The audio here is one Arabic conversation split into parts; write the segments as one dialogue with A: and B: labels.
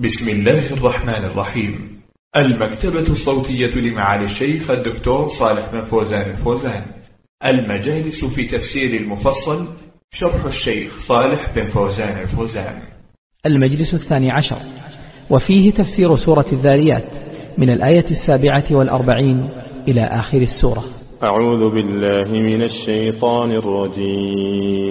A: بسم الله الرحمن الرحيم. المكتبة الصوتية لمعالي الشيخ الدكتور صالح بن فوزان الفوزان. المجالس في تفسير المفصل شرح الشيخ صالح بن فوزان الفوزان.
B: المجلس الثاني عشر. وفيه تفسير سورة الذاريات من الآية السابعة والأربعين إلى آخر السورة.
C: أعوذ بالله من الشيطان الرجيم.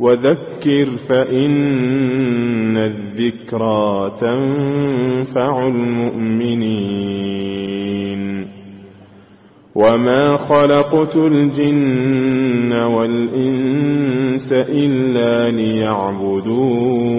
C: وذكر فإن الذكرى تنفع المؤمنين. وما خلقت الجن والإنس إلا ليعبدون.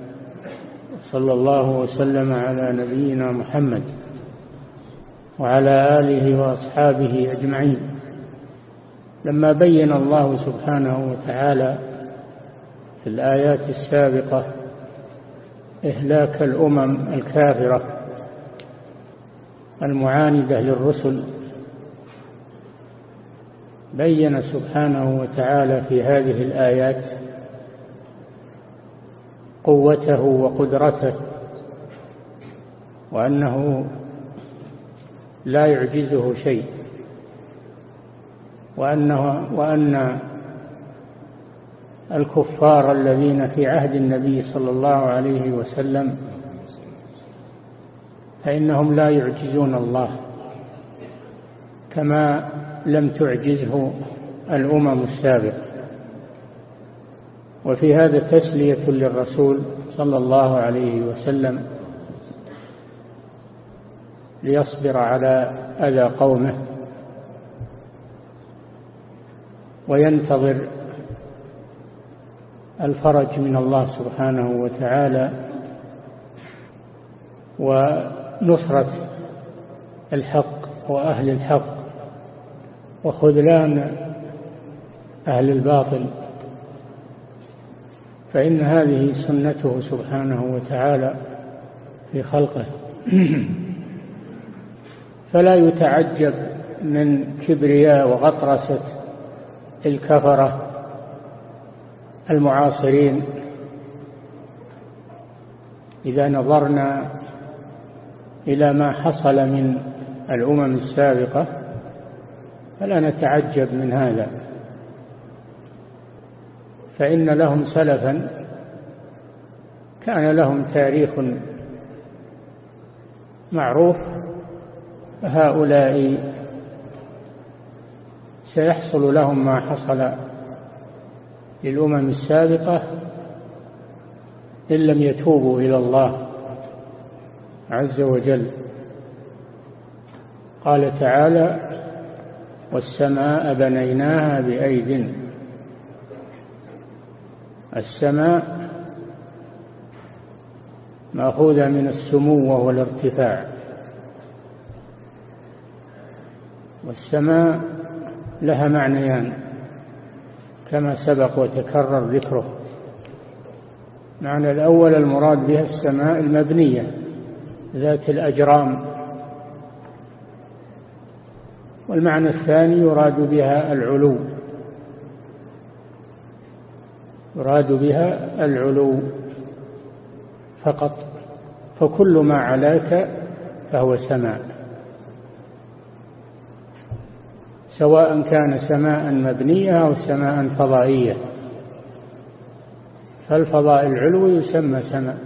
D: صلى الله وسلم على نبينا محمد وعلى آله وأصحابه أجمعين. لما بين الله سبحانه وتعالى في الآيات السابقة إهلاك الأمم الكافرة المعاندة للرسل بين سبحانه وتعالى في هذه الآيات قوته وقدرته وأنه لا يعجزه شيء وأنه وأن الكفار الذين في عهد النبي صلى الله عليه وسلم فإنهم لا يعجزون الله كما لم تعجزه الأمم السابقة. وفي هذا تسلية للرسول صلى الله عليه وسلم ليصبر على أذى قومه وينتظر الفرج من الله سبحانه وتعالى ونصرة الحق وأهل الحق وخذلان أهل الباطل فإن هذه سنته سبحانه وتعالى في خلقه. فلا يتعجب من كبرياء وغطرسة الكفرة المعاصرين. إذا نظرنا إلى ما حصل من الأمم السابقة فلا نتعجب من هذا. فإن لهم سلفا كان لهم تاريخ معروف هؤلاء سيحصل لهم ما حصل للأمم السابقة إن لم يتوبوا إلى الله عز وجل. قال تعالى والسماء بنيناها بأيد السماء مأخوذة من السمو وهو الارتفاع. والسماء لها معنيان كما سبق وتكرر ذكره. معنى الأول المراد بها السماء المبنية ذات الأجرام. والمعنى الثاني يراد بها العلو. يراد بها العلو فقط فكل ما علاك فهو سماء. سواء كان سماء مبنية أو سماء فضائية. فالفضاء العلو يسمى سماء.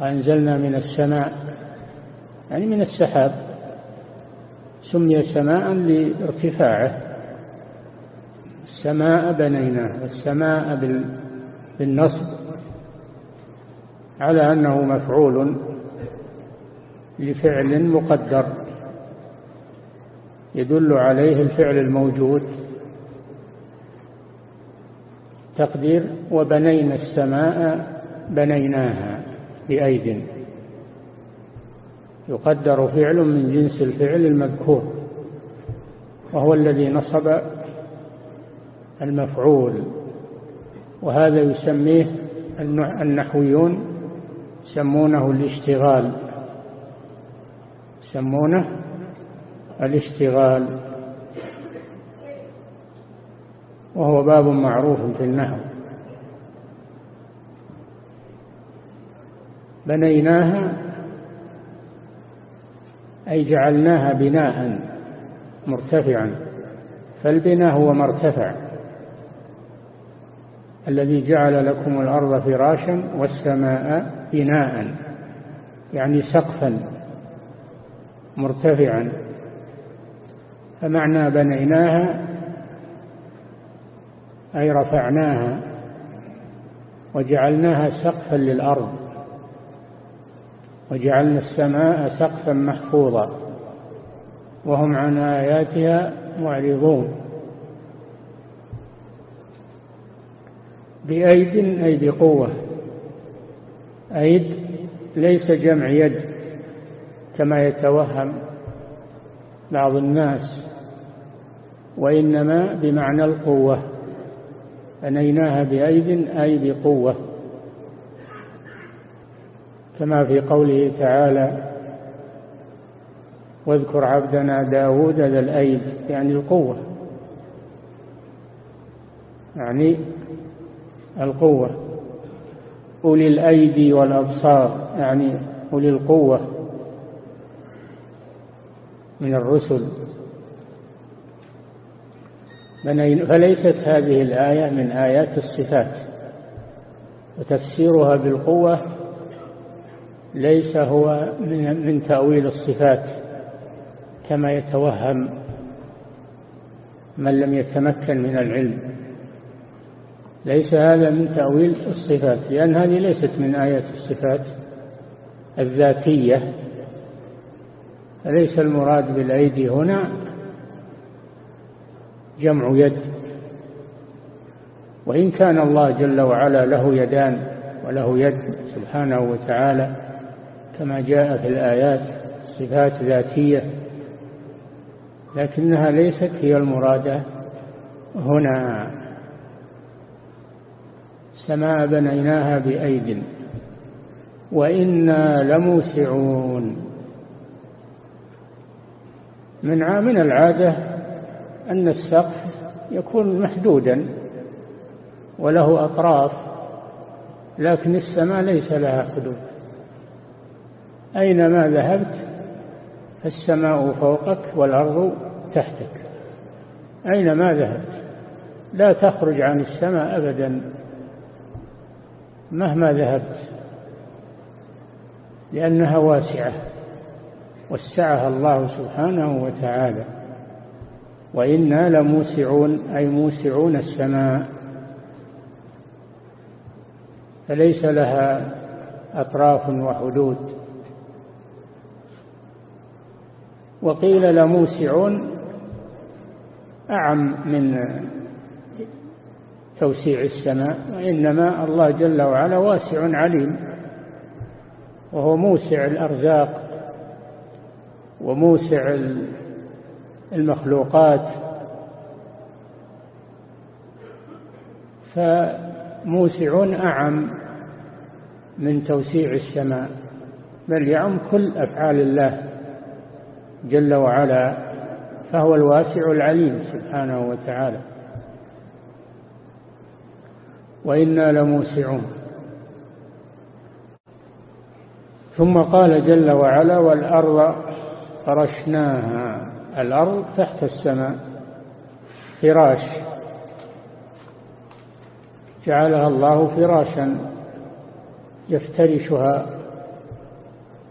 D: وأنزلنا من السماء يعني من السحاب سمي سماء لارتفاعه. السماء بنيناه السماء بالنصب على أنه مفعول لفعل مقدر يدل عليه الفعل الموجود تقدير وبنينا السماء بنيناها بأيد يقدر فعل من جنس الفعل المذكور وهو الذي نصب المفعول وهذا يسميه النحويون يسمونه الاشتغال. يسمونه الاشتغال. وهو باب معروف في النحو. بنيناها أي جعلناها بناء مرتفعا. فالبناء هو مرتفع. الذي جعل لكم الأرض فراشا والسماء بناء يعني سقفا مرتفعا. فمعنى بنيناها أي رفعناها وجعلناها سقفا للأرض وجعلنا السماء سقفا محفوظا وهم عن آياتها معرضون. بأيد أي بقوة أيد ليس جمع يد كما يتوهم بعض الناس وإنما بمعنى القوة. بنيناها بأيد أي بقوة كما في قوله تعالى واذكر عبدنا داود ذا الأيد. يعني القوة. يعني القوة. أولي الأيدي والأبصار يعني أولي القوة من الرسل. فليست هذه الآية من آيات الصفات وتفسيرها بالقوة ليس هو من تأويل الصفات كما يتوهم من لم يتمكن من العلم. ليس هذا من تأويل الصفات لأن هذه ليست من آيات الصفات الذاتية. فليس المراد بالأيدي هنا جمع يد. وإن كان الله جل وعلا له يدان وله يد سبحانه وتعالى كما جاء في الآيات صفات ذاتية لكنها ليست هي المرادة هنا. سماء بنيناها بأيد. وإنا لموسعون. من من العادة أن السقف يكون محدودا وله أطراف لكن السماء ليس لها حدود. أينما ذهبت السماء فوقك والأرض تحتك. أينما ذهبت لا تخرج عن السماء أبدا. مهما ذهبت لأنها واسعة وسعها الله سبحانه وتعالى. وإنا لموسعون أي موسعون السماء. فليس لها أطراف وحدود. وقيل لموسعون أعم من توسيع السماء وإنما الله جل وعلا واسع عليم وهو موسع الأرزاق وموسع المخلوقات. فموسع أعم من توسيع السماء بل يعم كل أفعال الله جل وعلا فهو الواسع العليم سبحانه وتعالى. وإنا لموسعون. ثم قال جل وعلا والأرض فرشناها. الأرض تحت السماء فراش. جعلها الله فراشا يفترشها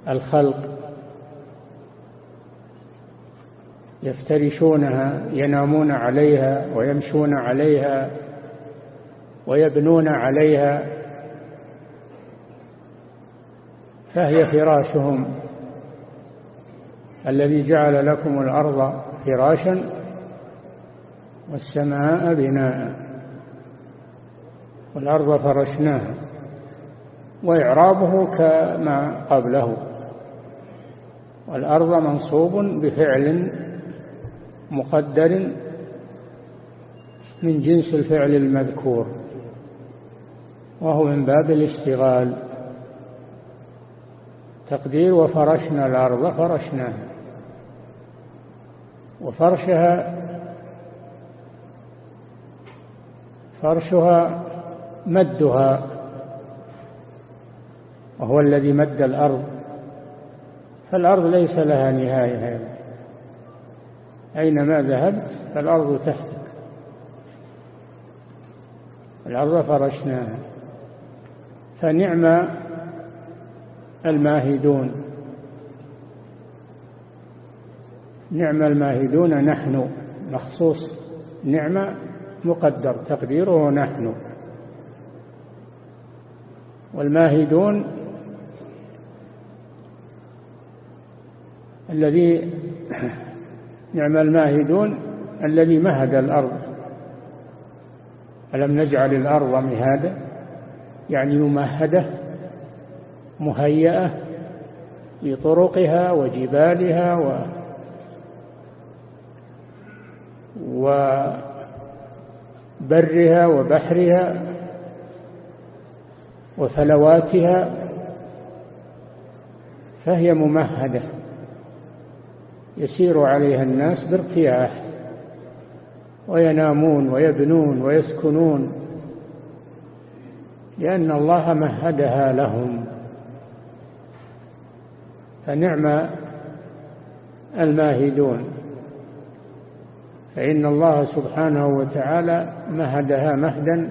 D: الخلق. يفترشونها ينامون عليها ويمشون عليها. ويبنون عليها فهي فراشهم الذي جعل لكم الأرض فراشا والسماء بناء والأرض فرشناها وإعرابه كما قبله والأرض منصوب بفعل مقدر من جنس الفعل المذكور وهو من باب الاشتغال. تقدير وفرشنا الأرض فرشناها. وفرشها فرشها مدها. وهو الذي مد الأرض. فالأرض ليس لها نهاية أينما ذهبت؟ فالأرض تحتك. الأرض فرشناها. فنعم الماهدون. نعم الماهدون نحن مخصوص نعمة مقدر تقديره نحن. والماهدون الذي نعم الماهدون الذي مهد الأرض. ألم نجعل الأرض مهادا؟ يعني ممهدة مهيئة لطرقها وجبالها و وبرها وبحرها وفلواتها فهي ممهدة. يسير عليها الناس بارتياح وينامون ويبنون ويسكنون. لأن الله مهدها لهم. فنعم الماهدون. فإن الله سبحانه وتعالى مهدها مهدا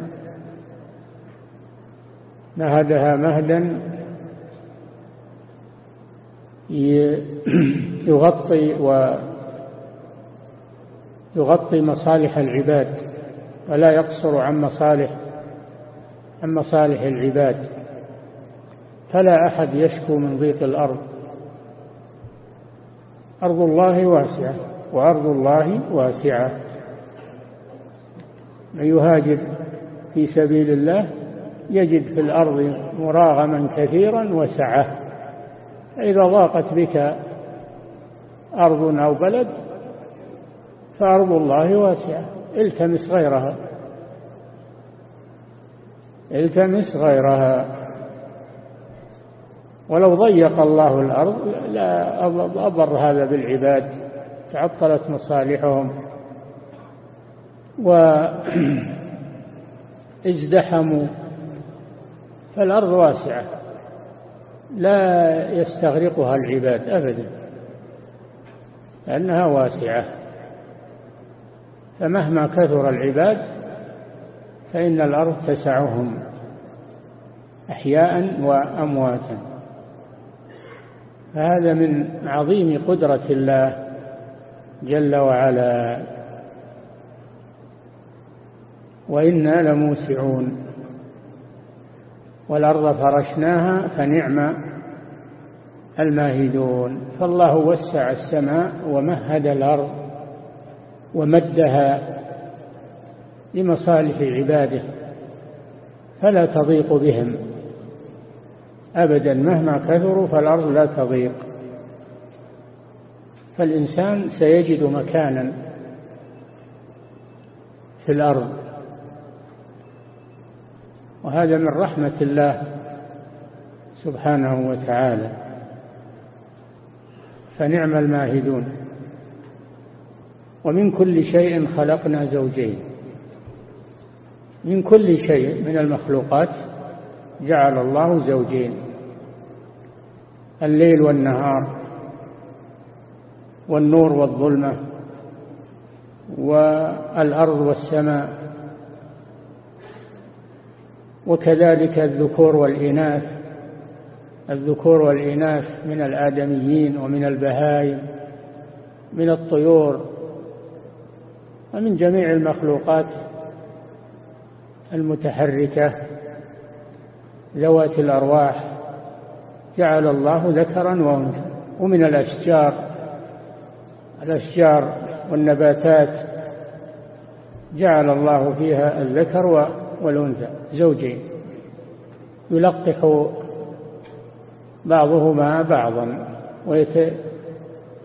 D: مهدها مهدا يغطي و يغطي مصالح العباد ولا يقصر عن مصالح عن مصالح العباد. فلا أحد يشكو من ضيق الأرض. أرض الله واسعة وأرض الله واسعة. من يهاجر في سبيل الله يجد في الأرض مراغما كثيرا وسعة. إذا ضاقت بك أرض أو بلد فأرض الله واسعة. التمس غيرها. التمس غيرها. ولو ضيق الله الأرض لا أضر هذا بالعباد تعطلت مصالحهم. وإزدحموا فالأرض واسعة لا يستغرقها العباد أبدا لأنها واسعة. فمهما كثر العباد فإن الأرض تسعهم أحياء وأمواتا. فهذا من عظيم قدرة الله جل وعلا. وإنا لموسعون. والأرض فرشناها فنعم الماهدون. فالله وسع السماء ومهد الأرض ومدها لمصالح عباده فلا تضيق بهم أبدا. مهما كثروا فالأرض لا تضيق. فالإنسان سيجد مكانا في الأرض. وهذا من رحمة الله سبحانه وتعالى. فنعم الماهدون. ومن كل شيء خلقنا زوجين. من كل شيء من المخلوقات جعل الله زوجين الليل والنهار والنور والظلمة والأرض والسماء وكذلك الذكور والإناث الذكور والإناث من الآدميين ومن البهائم من الطيور ومن جميع المخلوقات. المتحركة ذوات الأرواح جعل الله ذكرا وأنثى ومن الأشجار الأشجار والنباتات جعل الله فيها الذكر والأنثى زوجين. يلقح بعضهما بعضا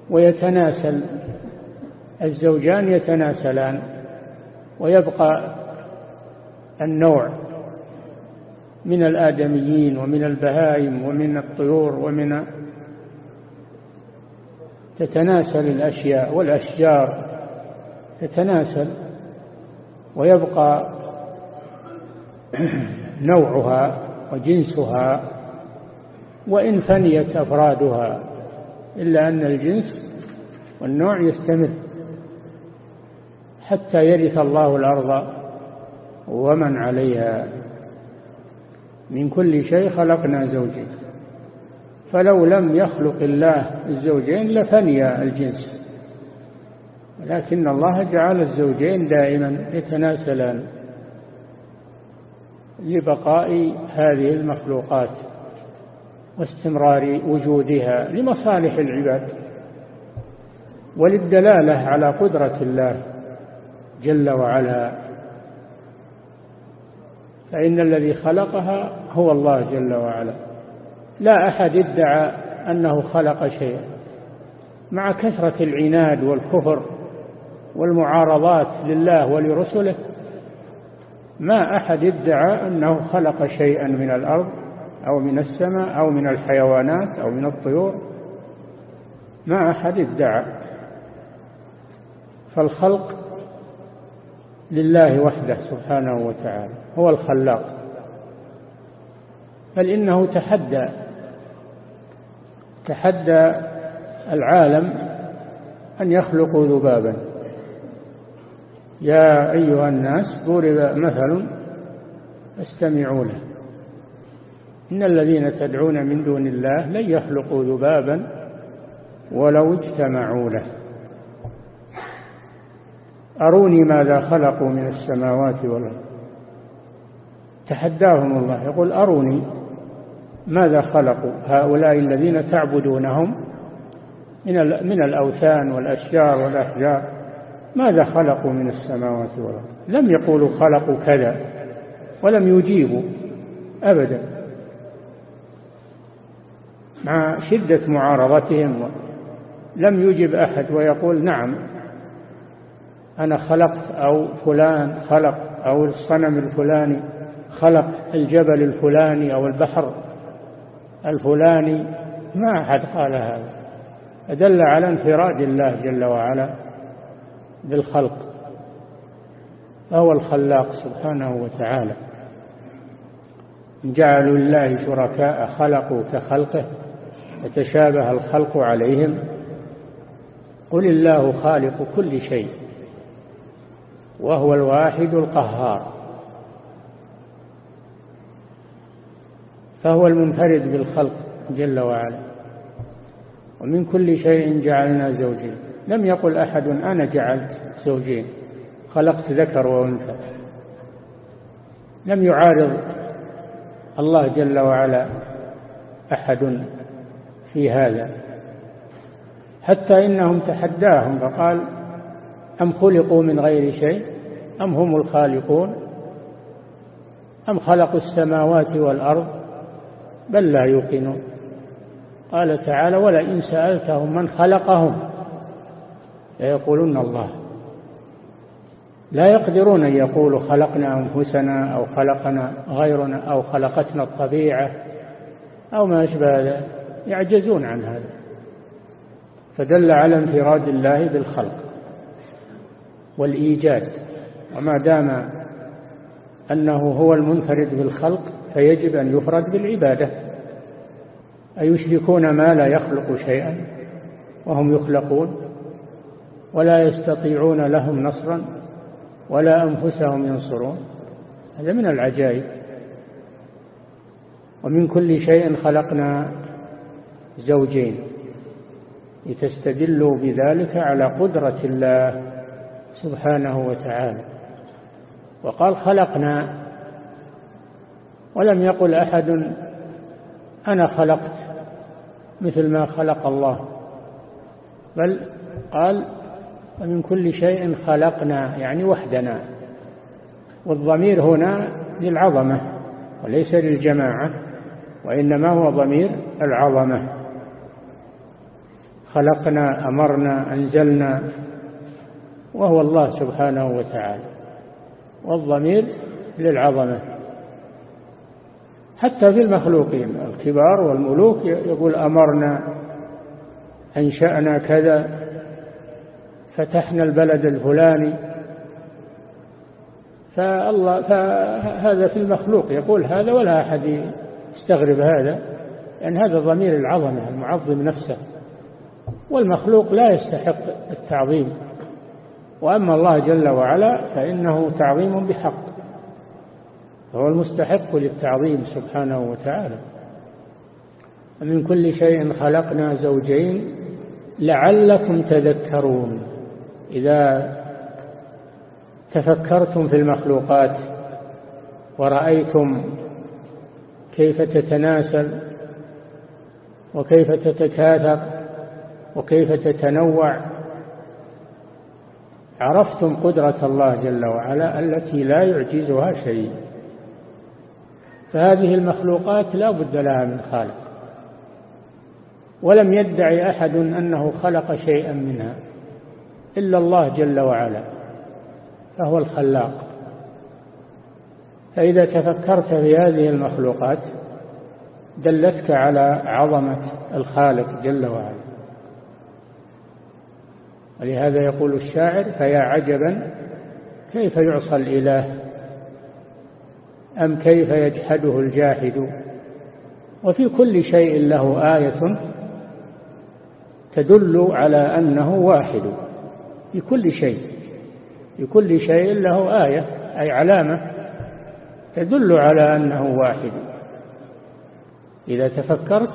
D: ويتناسل الزوجان يتناسلان ويبقى النوع من الآدميين ومن البهائم ومن الطيور ومن تتناسل الأشياء والأشجار تتناسل ويبقى نوعها وجنسها وإن فنيت أفرادها إلا أن الجنس والنوع يستمر حتى يرث الله الأرض ومن عليها. من كل شيء خلقنا زوجين. فلو لم يخلق الله الزوجين لفني الجنس. لكن الله جعل الزوجين دائما يتناسلان لبقاء هذه المخلوقات واستمرار وجودها لمصالح العباد. وللدلالة على قدرة الله جل وعلا. فإن الذي خلقها هو الله جل وعلا. لا أحد ادعى أنه خلق شيئا. مع كثرة العناد والكفر والمعارضات لله ولرسله ما أحد ادعى أنه خلق شيئا من الأرض أو من السماء أو من الحيوانات أو من الطيور. ما أحد ادعى فالخلق لله وحده سبحانه وتعالى. هو الخلاق. بل إنه تحدى تحدى العالم أن يخلقوا ذبابا. يا أيها الناس ضرب مثل استمعوا له. إن الذين تدعون من دون الله لن يخلقوا ذبابا ولو اجتمعوا له. أروني ماذا خلقوا من السماوات والأرض؟ تحداهم الله يقول أروني ماذا خلقوا هؤلاء الذين تعبدونهم من من الأوثان والأشجار والأحجار ماذا خلقوا من السماوات والأرض؟ لم يقولوا خلقوا كذا ولم يجيبوا أبدا. مع شدة معارضتهم لم يجب أحد ويقول نعم أنا خلقت أو فلان خلق أو الصنم الفلاني خلق الجبل الفلاني أو البحر الفلاني ما أحد قال هذا. أدل على انفراد الله جل وعلا بالخلق فهو الخلاق سبحانه وتعالى. جعلوا لله شركاء خلقوا كخلقه وتشابه الخلق عليهم. قل الله خالق كل شيء وهو الواحد القهار. فهو المنفرد بالخلق جل وعلا. ومن كل شيء جعلنا زوجين. لم يقل أحد أنا جعلت زوجين خلقت ذكر وأنثى. لم يعارض الله جل وعلا أحد في هذا. حتى إنهم تحداهم فقال أم خلقوا من غير شيء؟ أم هم الخالقون؟ أم خلقوا السماوات والأرض؟ بل لا يوقنون. قال تعالى ولئن سألتهم من خلقهم ليقولون الله. لا يقدرون أن يقولوا خلقنا أنفسنا أو خلقنا غيرنا أو خلقتنا الطبيعة أو ما أشبه ذلك. يعجزون عن هذا. فدل على انفراد الله بالخلق والإيجاد. وما دام أنه هو المنفرد بالخلق فيجب أن يفرد بالعبادة. أيشركون ما لا يخلق شيئا وهم يخلقون ولا يستطيعون لهم نصرا ولا أنفسهم ينصرون؟ هذا من العجائب. ومن كل شيء خلقنا زوجين لتستدلوا بذلك على قدرة الله سبحانه وتعالى. وقال خلقنا ولم يقل أحد أنا خلقت. مثل ما خلق الله. بل قال ومن كل شيء خلقنا يعني وحدنا. والضمير هنا للعظمة وليس للجماعة وإنما هو ضمير العظمة. خلقنا أمرنا أنزلنا وهو الله سبحانه وتعالى. والضمير للعظمة. حتى في المخلوقين. الكبار والملوك يقول أمرنا أنشأنا كذا فتحنا البلد الفلاني. فالله فهذا في المخلوق يقول هذا ولا أحد يستغرب هذا لأن هذا ضمير العظمة المعظم نفسه. والمخلوق لا يستحق التعظيم. وأما الله جل وعلا فإنه تعظيم بحق. فهو المستحق للتعظيم سبحانه وتعالى. ومن كل شيء خلقنا زوجين لعلكم تذكرون. إذا تفكرتم في المخلوقات ورأيتم كيف تتناسل وكيف تتكاثر وكيف تتنوع عرفتم قدرة الله جل وعلا التي لا يعجزها شيء. فهذه المخلوقات لا بد لها من خالق. ولم يدعي أحد أنه خلق شيئا منها إلا الله جل وعلا فهو الخلاق. فإذا تفكرت في هذه المخلوقات دلتك على عظمة الخالق جل وعلا. ولهذا يقول الشاعر فيا عجبا كيف يعصى الإله؟ أم كيف يجحده الجاحد وفي كل شيء له آية تدل على أنه واحد. في كل شيء في كل شيء له آية أي علامة تدل على أنه واحد. إذا تفكرت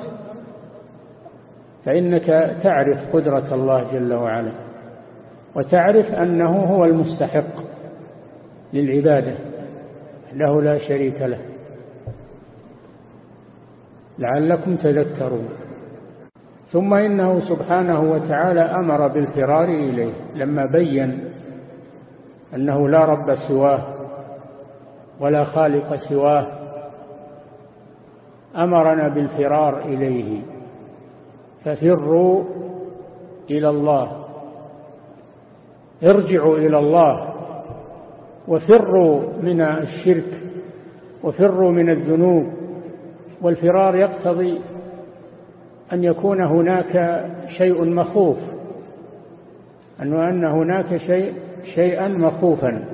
D: فإنك تعرف قدرة الله جل وعلا وتعرف أنه هو المستحق للعبادة. له لا شريك له. لعلكم تذكرون. ثم إنه سبحانه وتعالى أمر بالفرار إليه لما بين أنه لا رب سواه ولا خالق سواه أمرنا بالفرار إليه. ففروا إلى الله. ارجعوا إلى الله. وفروا من الشرك وفروا من الذنوب والفرار يقتضي أن يكون هناك شيء مخوف أنه أن هناك شيء شيئا مخوفا.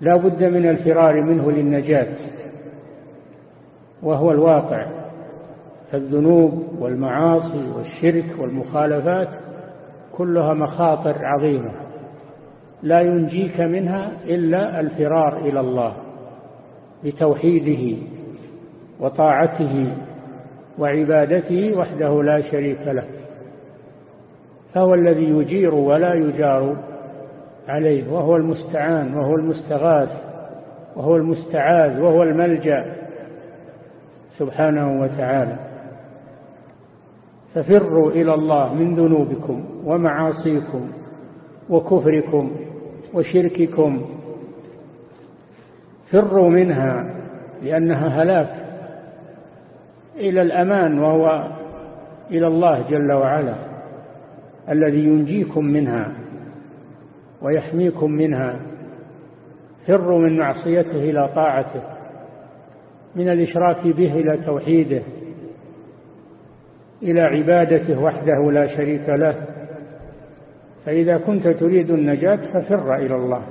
D: لا بد من الفرار منه للنجاة وهو الواقع. فالذنوب والمعاصي والشرك والمخالفات كلها مخاطر عظيمة. لا ينجيك منها إلا الفرار إلى الله بتوحيده وطاعته وعبادته وحده لا شريك له. فهو الذي يجير ولا يجار عليه وهو المستعان وهو المستغاث وهو المستعاذ وهو الملجأ سبحانه وتعالى. ففروا إلى الله من ذنوبكم ومعاصيكم وكفركم وشرككم. فروا منها لأنها هلاك إلى الأمان وهو إلى الله جل وعلا الذي ينجيكم منها ويحميكم منها. فروا من معصيته إلى طاعته من الإشراك به إلى توحيده إلى عبادته وحده لا شريك له. فإذا كنت تريد النجاة ففر إلى الله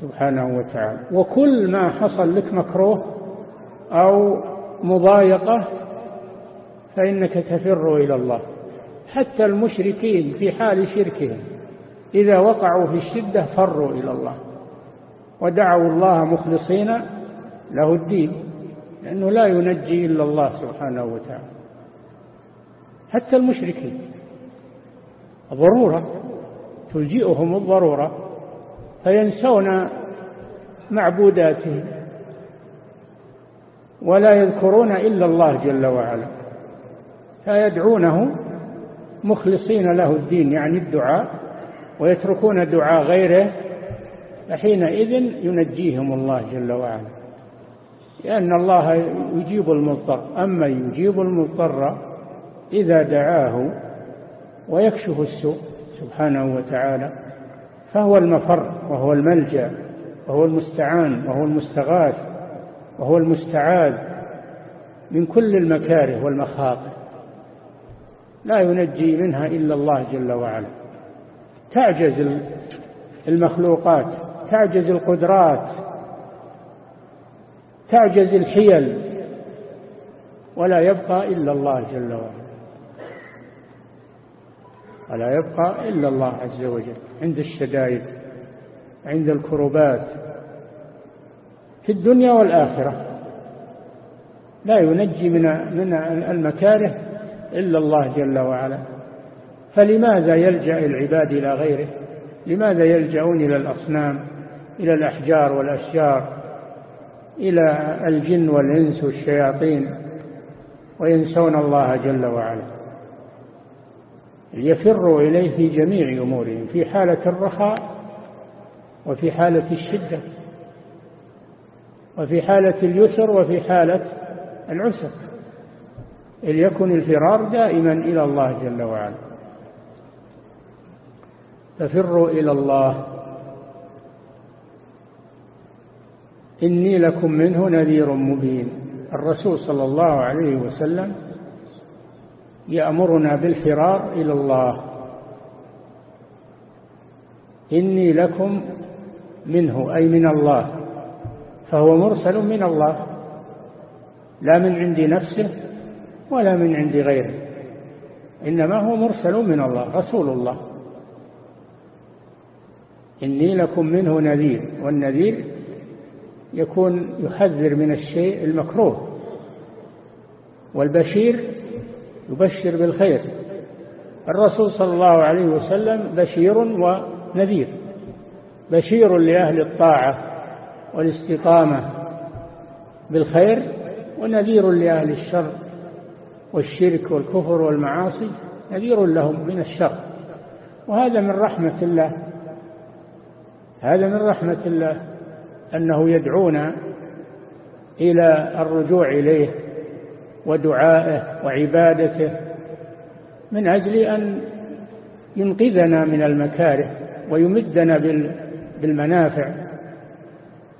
D: سبحانه وتعالى. وكل ما حصل لك مكروه أو مضايقة فإنك تفر إلى الله. حتى المشركين في حال شركهم إذا وقعوا في الشدة فروا إلى الله. ودعوا الله مخلصين له الدين لأنه لا ينجي إلا الله سبحانه وتعالى. حتى المشركين ضرورة. تلجئهم الضرورة فينسون معبوداتهم ولا يذكرون إلا الله جل وعلا فيدعونه مخلصين له الدين يعني الدعاء ويتركون دعاء غيره فحينئذ ينجيهم الله جل وعلا. لأن الله يجيب المضطر أما يجيب المضطر إذا دعاه ويكشف السوء سبحانه وتعالى فهو المفر وهو الملجأ وهو المستعان وهو المستغاث وهو المستعاذ من كل المكاره والمخاطر. لا ينجي منها إلا الله جل وعلا. تعجز المخلوقات تعجز القدرات تعجز الحيل ولا يبقى إلا الله جل وعلا. ولا يبقى إلا الله عز وجل. عند الشدائد عند الكربات في الدنيا والآخرة. لا ينجي من من المكاره إلا الله جل وعلا. فلماذا يلجأ العباد إلى غيره؟ لماذا يلجأون إلى الأصنام إلى الأحجار والأشجار إلى الجن والإنس والشياطين؟ وينسون الله جل وعلا. ليفروا إليه في جميع أمورهم في حالة الرخاء وفي حالة الشدة وفي حالة اليسر وفي حالة العسر ليكن الفرار دائما إلى الله جل وعلا. ففروا إلى الله. إني لكم منه نذير مبين. الرسول صلى الله عليه وسلم يأمرنا بالفرار إلى الله. إني لكم منه أي من الله فهو مرسل من الله. لا من عند نفسه ولا من عند غيره إنما هو مرسل من الله رسول الله. إني لكم منه نذير والنذير يكون يحذر من الشيء المكروه والبشير يبشر بالخير. الرسول صلى الله عليه وسلم بشير ونذير. بشير لأهل الطاعة والاستقامة بالخير ونذير لأهل الشر والشرك والكفر والمعاصي نذير لهم من الشر. وهذا من رحمة الله. هذا من رحمة الله أنه يدعونا إلى الرجوع إليه ودعائه وعبادته من أجل أن ينقذنا من المكاره ويمدنا بالمنافع.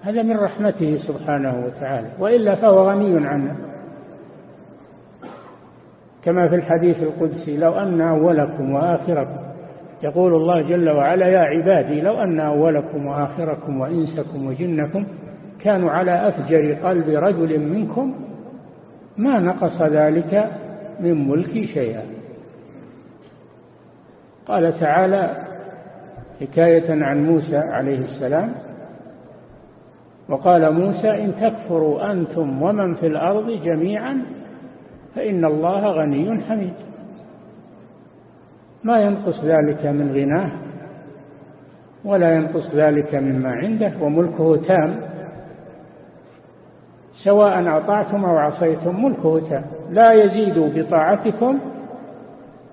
D: هذا من رحمته سبحانه وتعالى وإلا فهو غني عنا كما في الحديث القدسي لو أن أولكم وآخركم يقول الله جل وعلا يا عبادي لو أن أولكم وآخركم وإنسكم وجنكم كانوا على أفجر قلب رجل منكم ما نقص ذلك من ملكي شيئا. قال تعالى حكاية عن موسى عليه السلام وقال موسى إن تكفروا أنتم ومن في الأرض جميعا فإن الله غني حميد. ما ينقص ذلك من غناه ولا ينقص ذلك مما عنده وملكه تام. سواء أطعتم أو عصيتم ملكه لا يزيد بطاعتكم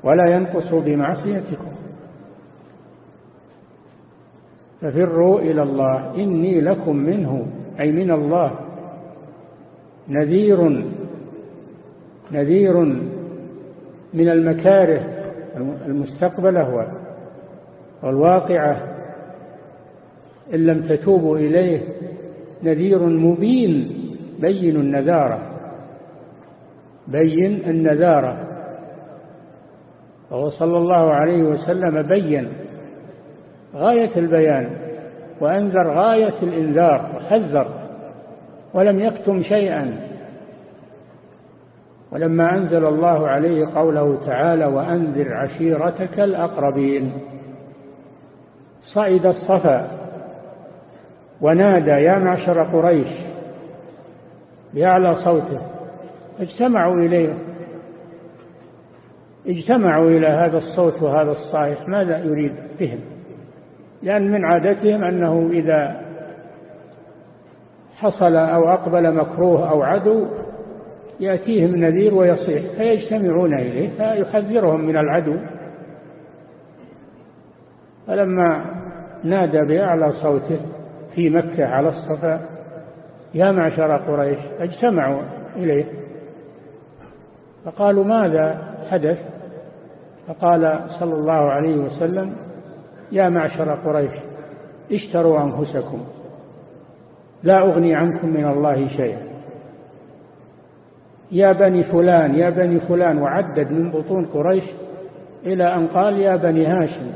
D: ولا ينقص بمعصيتكم. ففروا إلى الله. إني لكم منه أي من الله. نذير نذير من المكاره. المستقبلة والواقعة إن لم تتوبوا إليه نذير مبين. بين النذارة. بين النذارة. وهو صلى الله عليه وسلم بين غاية البيان وأنذر غاية الإنذار وحذر ولم يكتم شيئا. ولما أنزل الله عليه قوله تعالى وأنذر عشيرتك الأقربين صعد الصفا ونادى يا معشر قريش بأعلى صوته. اجتمعوا إليه. اجتمعوا إلى هذا الصوت وهذا الصائح. ماذا يريد بهم؟ لأن من عادتهم أنه إذا حصل أو أقبل مكروه أو عدو يأتيهم نذير ويصيح. فيجتمعون إليه فيحذرهم من العدو. فلما نادى بأعلى صوته في مكة على الصفا يا معشر قريش اجتمعوا إليه. فقالوا ماذا حدث؟ فقال صلى الله عليه وسلم يا معشر قريش اشتروا أنفسكم لا أغني عنكم من الله شيئا. يا بني فلان يا بني فلان وعدد من بطون قريش إلى أن قال يا بني هاشم.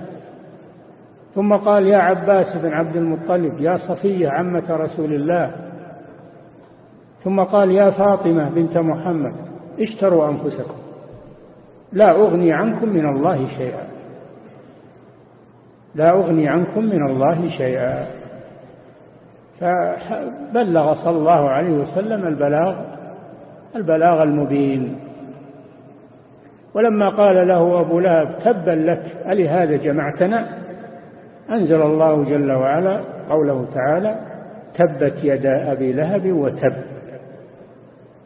D: ثم قال يا عباس بن عبد المطلب يا صفية عمة رسول الله ثم قال يا فاطمة بنت محمد اشتروا أنفسكم. لا أغني عنكم من الله شيئا. لا أغني عنكم من الله شيئا. فبلغ صلى الله عليه وسلم البلاغ البلاغ المبين. ولما قال له أبو لهب تبا لك ألهذا جمعتنا؟ أنزل الله جل وعلا قوله تعالى تبت يدا أبي لهب وتب.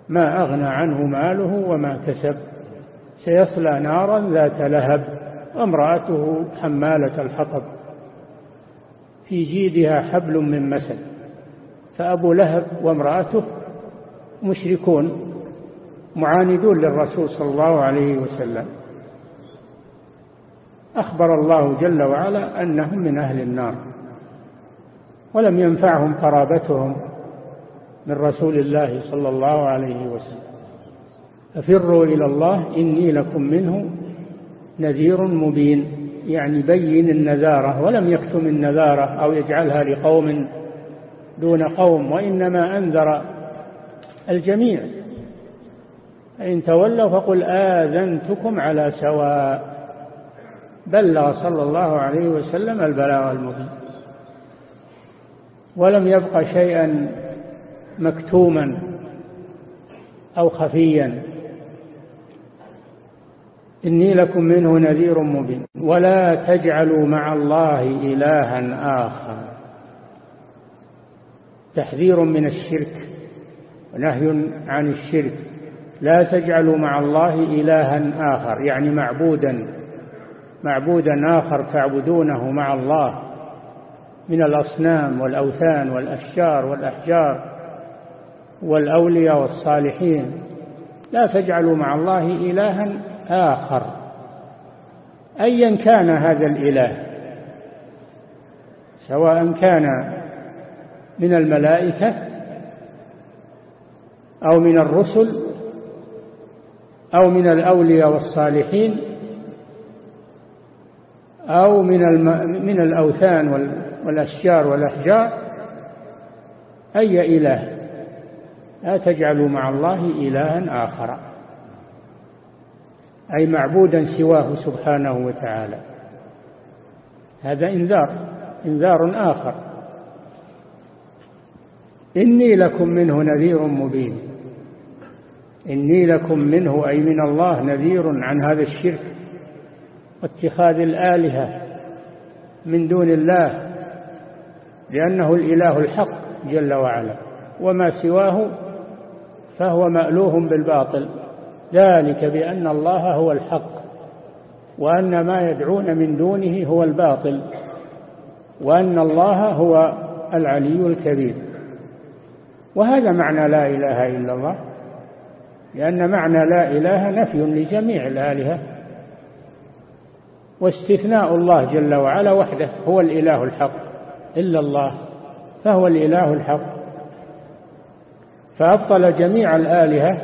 D: ما أغنى عنه ماله وما كسب. سيصلى نارا ذات لهب وامرأته حمالة الحطب. في جيدها حبل من مسد. فأبو لهب وامرأته مشركون معاندون للرسول صلى الله عليه وسلم. أخبر الله جل وعلا أنهم من أهل النار. ولم ينفعهم قرابتهم. من رسول الله صلى الله عليه وسلم. ففروا إلى الله إني لكم منه نذير مبين. يعني بين النذارة ولم يكتم النذارة أو يجعلها لقوم دون قوم وإنما أنذر الجميع. فإن تولوا فقل آذنتكم على سواء. بلغ صلى الله عليه وسلم البلاغ المبين. ولم يبق شيئا مكتوما أو خفيا. إني لكم منه نذير مبين. ولا تجعلوا مع الله إلها آخر. تحذير من الشرك ونهي عن الشرك. لا تجعلوا مع الله إلها آخر. يعني معبودا معبودا آخر تعبدونه مع الله. من الأصنام والأوثان والأشجار والأحجار. والأولياء والصالحين. لا تجعلوا مع الله إلها آخر. أيا كان هذا الإله سواء كان من الملائكة أو من الرسل أو من الأولياء والصالحين أو من من الأوثان والأشجار والأحجار أي إله؟ لا تجعلوا مع الله إلها آخر. أي معبودا سواه سبحانه وتعالى. هذا إنذار إنذار آخر. إني لكم منه نذير مبين. إني لكم منه أي من الله نذير عن هذا الشرك واتخاذ الآلهة من دون الله لأنه الإله الحق جل وعلا. وما سواه فهو مألوه بالباطل. ذلك بأن الله هو الحق وأن ما يدعون من دونه هو الباطل وأن الله هو العلي الكبير. وهذا معنى لا إله إلا الله لأن معنى لا إله نفي لجميع الآلهة. واستثناء الله جل وعلا وحده هو الإله الحق إلا الله فهو الإله الحق. فأبطل جميع الآلهة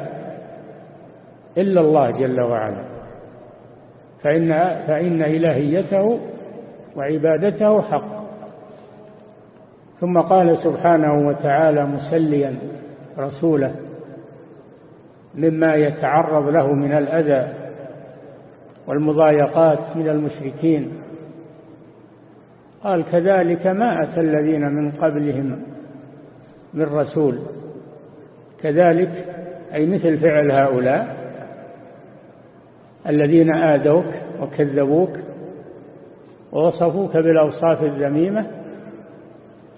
D: إلا الله جل وعلا. فإن, فإن إلهيته وعبادته حق. ثم قال سبحانه وتعالى مسليا رسوله مما يتعرض له من الأذى والمضايقات من المشركين. قال كذلك ما أتى الذين من قبلهم من رسول كذلك أي مثل فعل هؤلاء الذين آذوك وكذبوك ووصفوك بالأوصاف الذميمة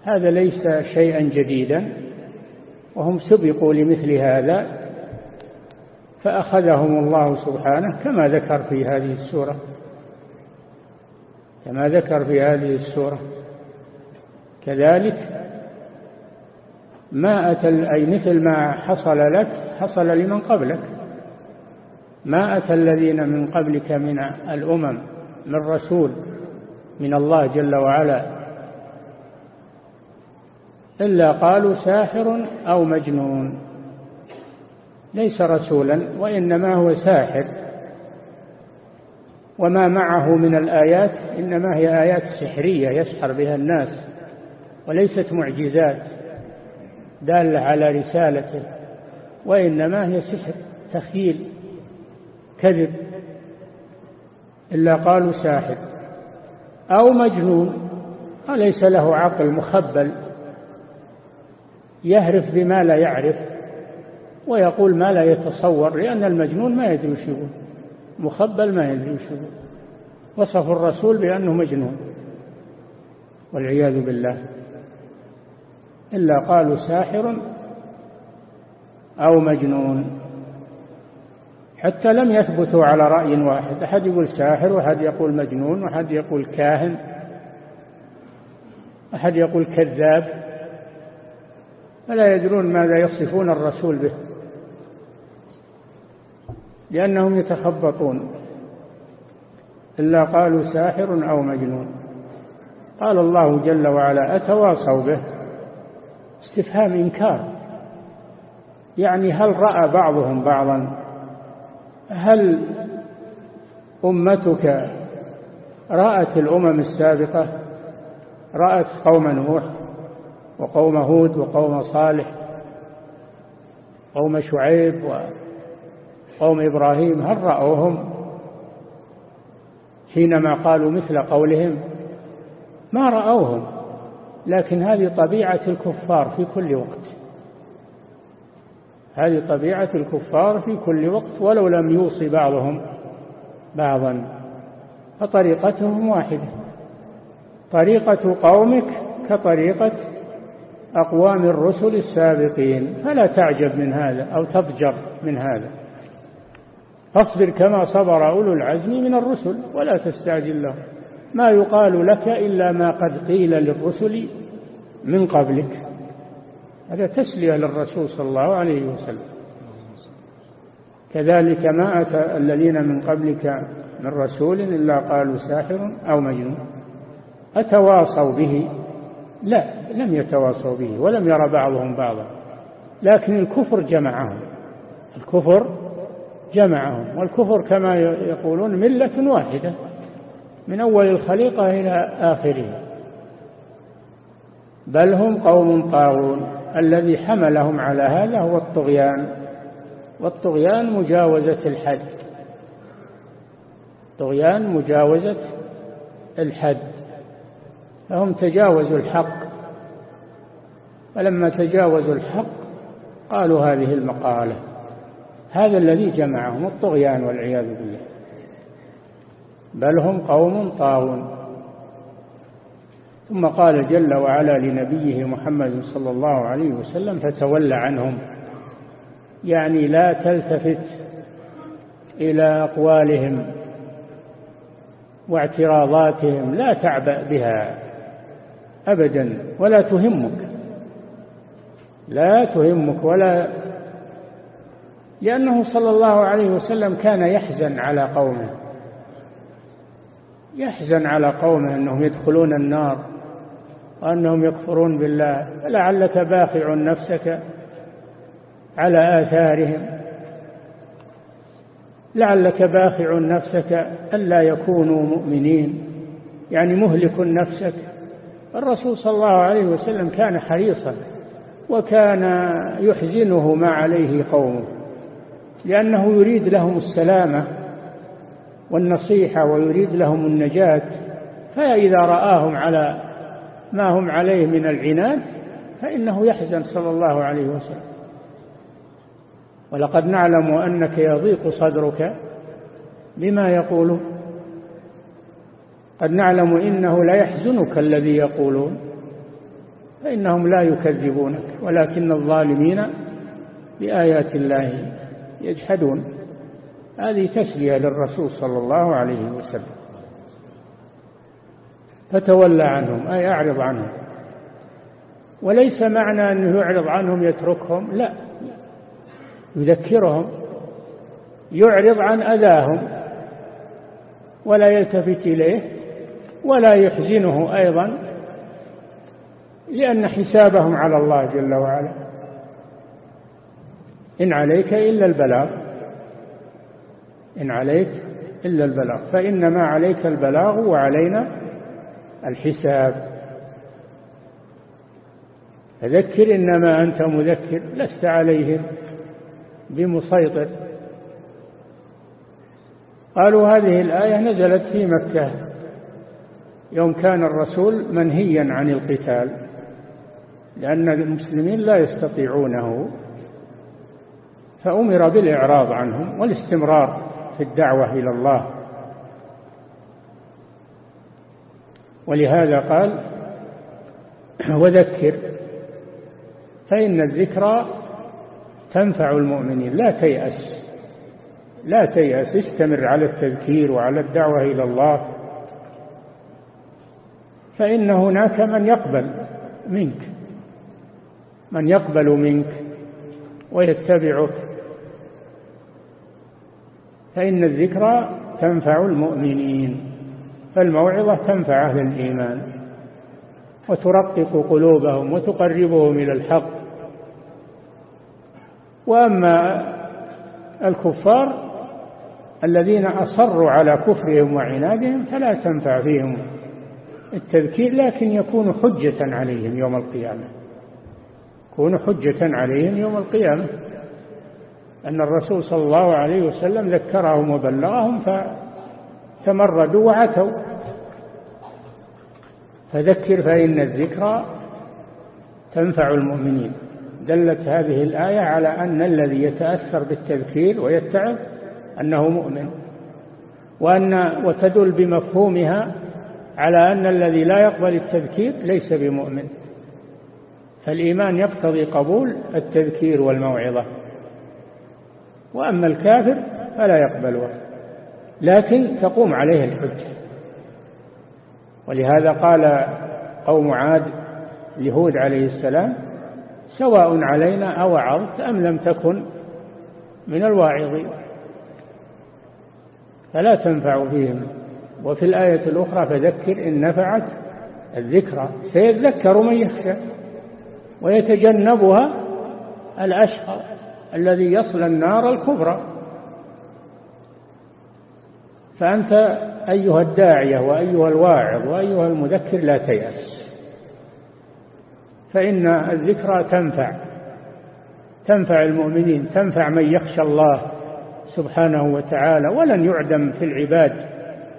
D: هذا ليس شيئا جديدا وهم سبقوا لمثل هذا فأخذهم الله سبحانه كما ذكر في هذه السورة. كما ذكر في هذه السورة. كذلك ما أتى أي مثل ما حصل لك حصل لمن قبلك. ما أتى الذين من قبلك من الأمم من رسول من الله جل وعلا. إلا قالوا ساحر أو مجنون. ليس رسولا وإنما هو ساحر. وما معه من الآيات إنما هي آيات سحرية يسحر بها الناس وليست معجزات. دالة على رسالته وإنما هي سحر تخيل كذب إلا قالوا ساحر. أو مجنون وليس له عقل مخبل؟ يهرف بما لا يعرف ويقول ما لا يتصور لأن المجنون ما يدري وش يقول مخبل ما يدري وش يقول. وصف الرسول بأنه مجنون والعياذ بالله. إلا قالوا ساحر أو مجنون. حتى لم يثبتوا على رأي واحد. أحد يقول ساحر وأحد يقول مجنون وأحد يقول كاهن أحد يقول كذاب. فلا يدرون ماذا يصفون الرسول به لأنهم يتخبطون. إلا قالوا ساحر أو مجنون. قال الله جل وعلا أتواصوا به. استفهام إنكار. يعني هل رأى بعضهم بعضا؟ هل أمتك رأت الأمم السابقة؟ رأت قوم نوح وقوم هود وقوم صالح قوم شعيب وقوم إبراهيم؟ هل رأوهم حينما قالوا مثل قولهم؟ ما رأوهم. لكن هذه طبيعة الكفار في كل وقت. هذه طبيعة الكفار في كل وقت ولو لم يوصي بعضهم بعضا فطريقتهم واحدة. طريقة قومك كطريقة أقوام الرسل السابقين. فلا تعجب من هذا أو تضجر من هذا. فاصبر كما صبر أولو العزم من الرسل ولا تستعجل لهم. ما يقال لك إلا ما قد قيل للرسل من قبلك. هذا تسلية للرسول صلى الله عليه وسلم. كذلك ما أتى الذين من قبلك من رسول إلا قالوا ساحر أو مجنون. أتواصوا به؟ لا لم يتواصوا به ولم يرى بعضهم بعضا. لكن الكفر جمعهم. الكفر جمعهم. والكفر كما يقولون ملة واحدة. من أول الخليقة إلى آخره. بل هم قوم طاغون. الذي حملهم على هذا هو الطغيان. والطغيان مجاوزة الحد. طغيان مجاوزة الحد. فهم تجاوزوا الحق. فلما تجاوزوا الحق قالوا هذه المقالة. هذا الذي جمعهم الطغيان والعياذ بالله. بل هم قوم طاغون. ثم قال جل وعلا لنبيه محمد صلى الله عليه وسلم فتولى عنهم. يعني لا تلتفت إلى أقوالهم واعتراضاتهم لا تعبأ بها أبدا ولا تهمك. لا تهمك ولا لأنه صلى الله عليه وسلم كان يحزن على قومه. يحزن على قومه أنهم يدخلون النار وأنهم يكفرون بالله فلعلك باخع نفسك على آثارهم. لعلك باخع نفسك ألا يكونوا مؤمنين. يعني مهلك نفسك. الرسول صلى الله عليه وسلم كان حريصا وكان يحزنه ما عليه قومه لأنه يريد لهم السلامة. والنصيحة ويريد لهم النجاة فإذا رآهم على ما هم عليه من العناد فإنه يحزن صلى الله عليه وسلم. ولقد نعلم أنك يضيق صدرك بما يقولون. قد نعلم إنه لا يحزنك الذي يقولون فإنهم لا يكذبونك ولكن الظالمين بآيات الله يجحدون. هذه تسلية للرسول صلى الله عليه وسلم. فتولى عنهم أي أعرض عنهم. وليس معنى أنه يعرض عنهم يتركهم لا. يذكرهم يعرض عن أذاهم ولا يلتفت إليه ولا يحزنه أيضا لأن حسابهم على الله جل وعلا. إن عليك إلا البلاغ. إن عليك إلا البلاغ. فإنما عليك البلاغ وعلينا الحساب. فذكر إنما أنت مذكر لست عليهم بمسيطر. قالوا هذه الآية نزلت في مكة يوم كان الرسول منهيا عن القتال لأن المسلمين لا يستطيعونه فأمر بالإعراض عنهم والاستمرار. في الدعوة إلى الله. ولهذا قال وذكر فإن الذكرى تنفع المؤمنين. لا تيأس لا تيأس استمر على التذكير وعلى الدعوة إلى الله. فإن هناك من يقبل منك من يقبل منك ويتبعك. فإن الذكرى تنفع المؤمنين فالموعظة تنفع أهل الإيمان وترقق قلوبهم وتقربهم إلى الحق. وأما الكفار الذين أصروا على كفرهم وعنادهم فلا تنفع فيهم التذكير لكن يكون حجة عليهم يوم القيامة. يكون حجة عليهم يوم القيامة. أن الرسول صلى الله عليه وسلم ذكرهم وبلغهم فتمردوا وعتوا. فذكر فإن الذكرى تنفع المؤمنين. دلت هذه الآية على أن الذي يتأثر بالتذكير ويتعظ أنه مؤمن وأن وتدل بمفهومها على أن الذي لا يقبل التذكير ليس بمؤمن. فالإيمان يقتضي قبول التذكير والموعظة. وأما الكافر فلا يقبلها لكن تقوم عليه الحجة. ولهذا قال قوم عاد لهود عليه السلام سواء علينا أو عظت أم لم تكن من الواعظين. فلا تنفع فيهم. وفي الآية الأخرى فذكر إن نفعت الذكرى. سيذكر من يخشى ويتجنبها الأشقى. الذي يصل النار الكبرى. فأنت أيها الداعية وأيها الواعظ وأيها المذكر لا تيأس. فإن الذكرى تنفع تنفع المؤمنين تنفع من يخشى الله سبحانه وتعالى ولن يعدم في العباد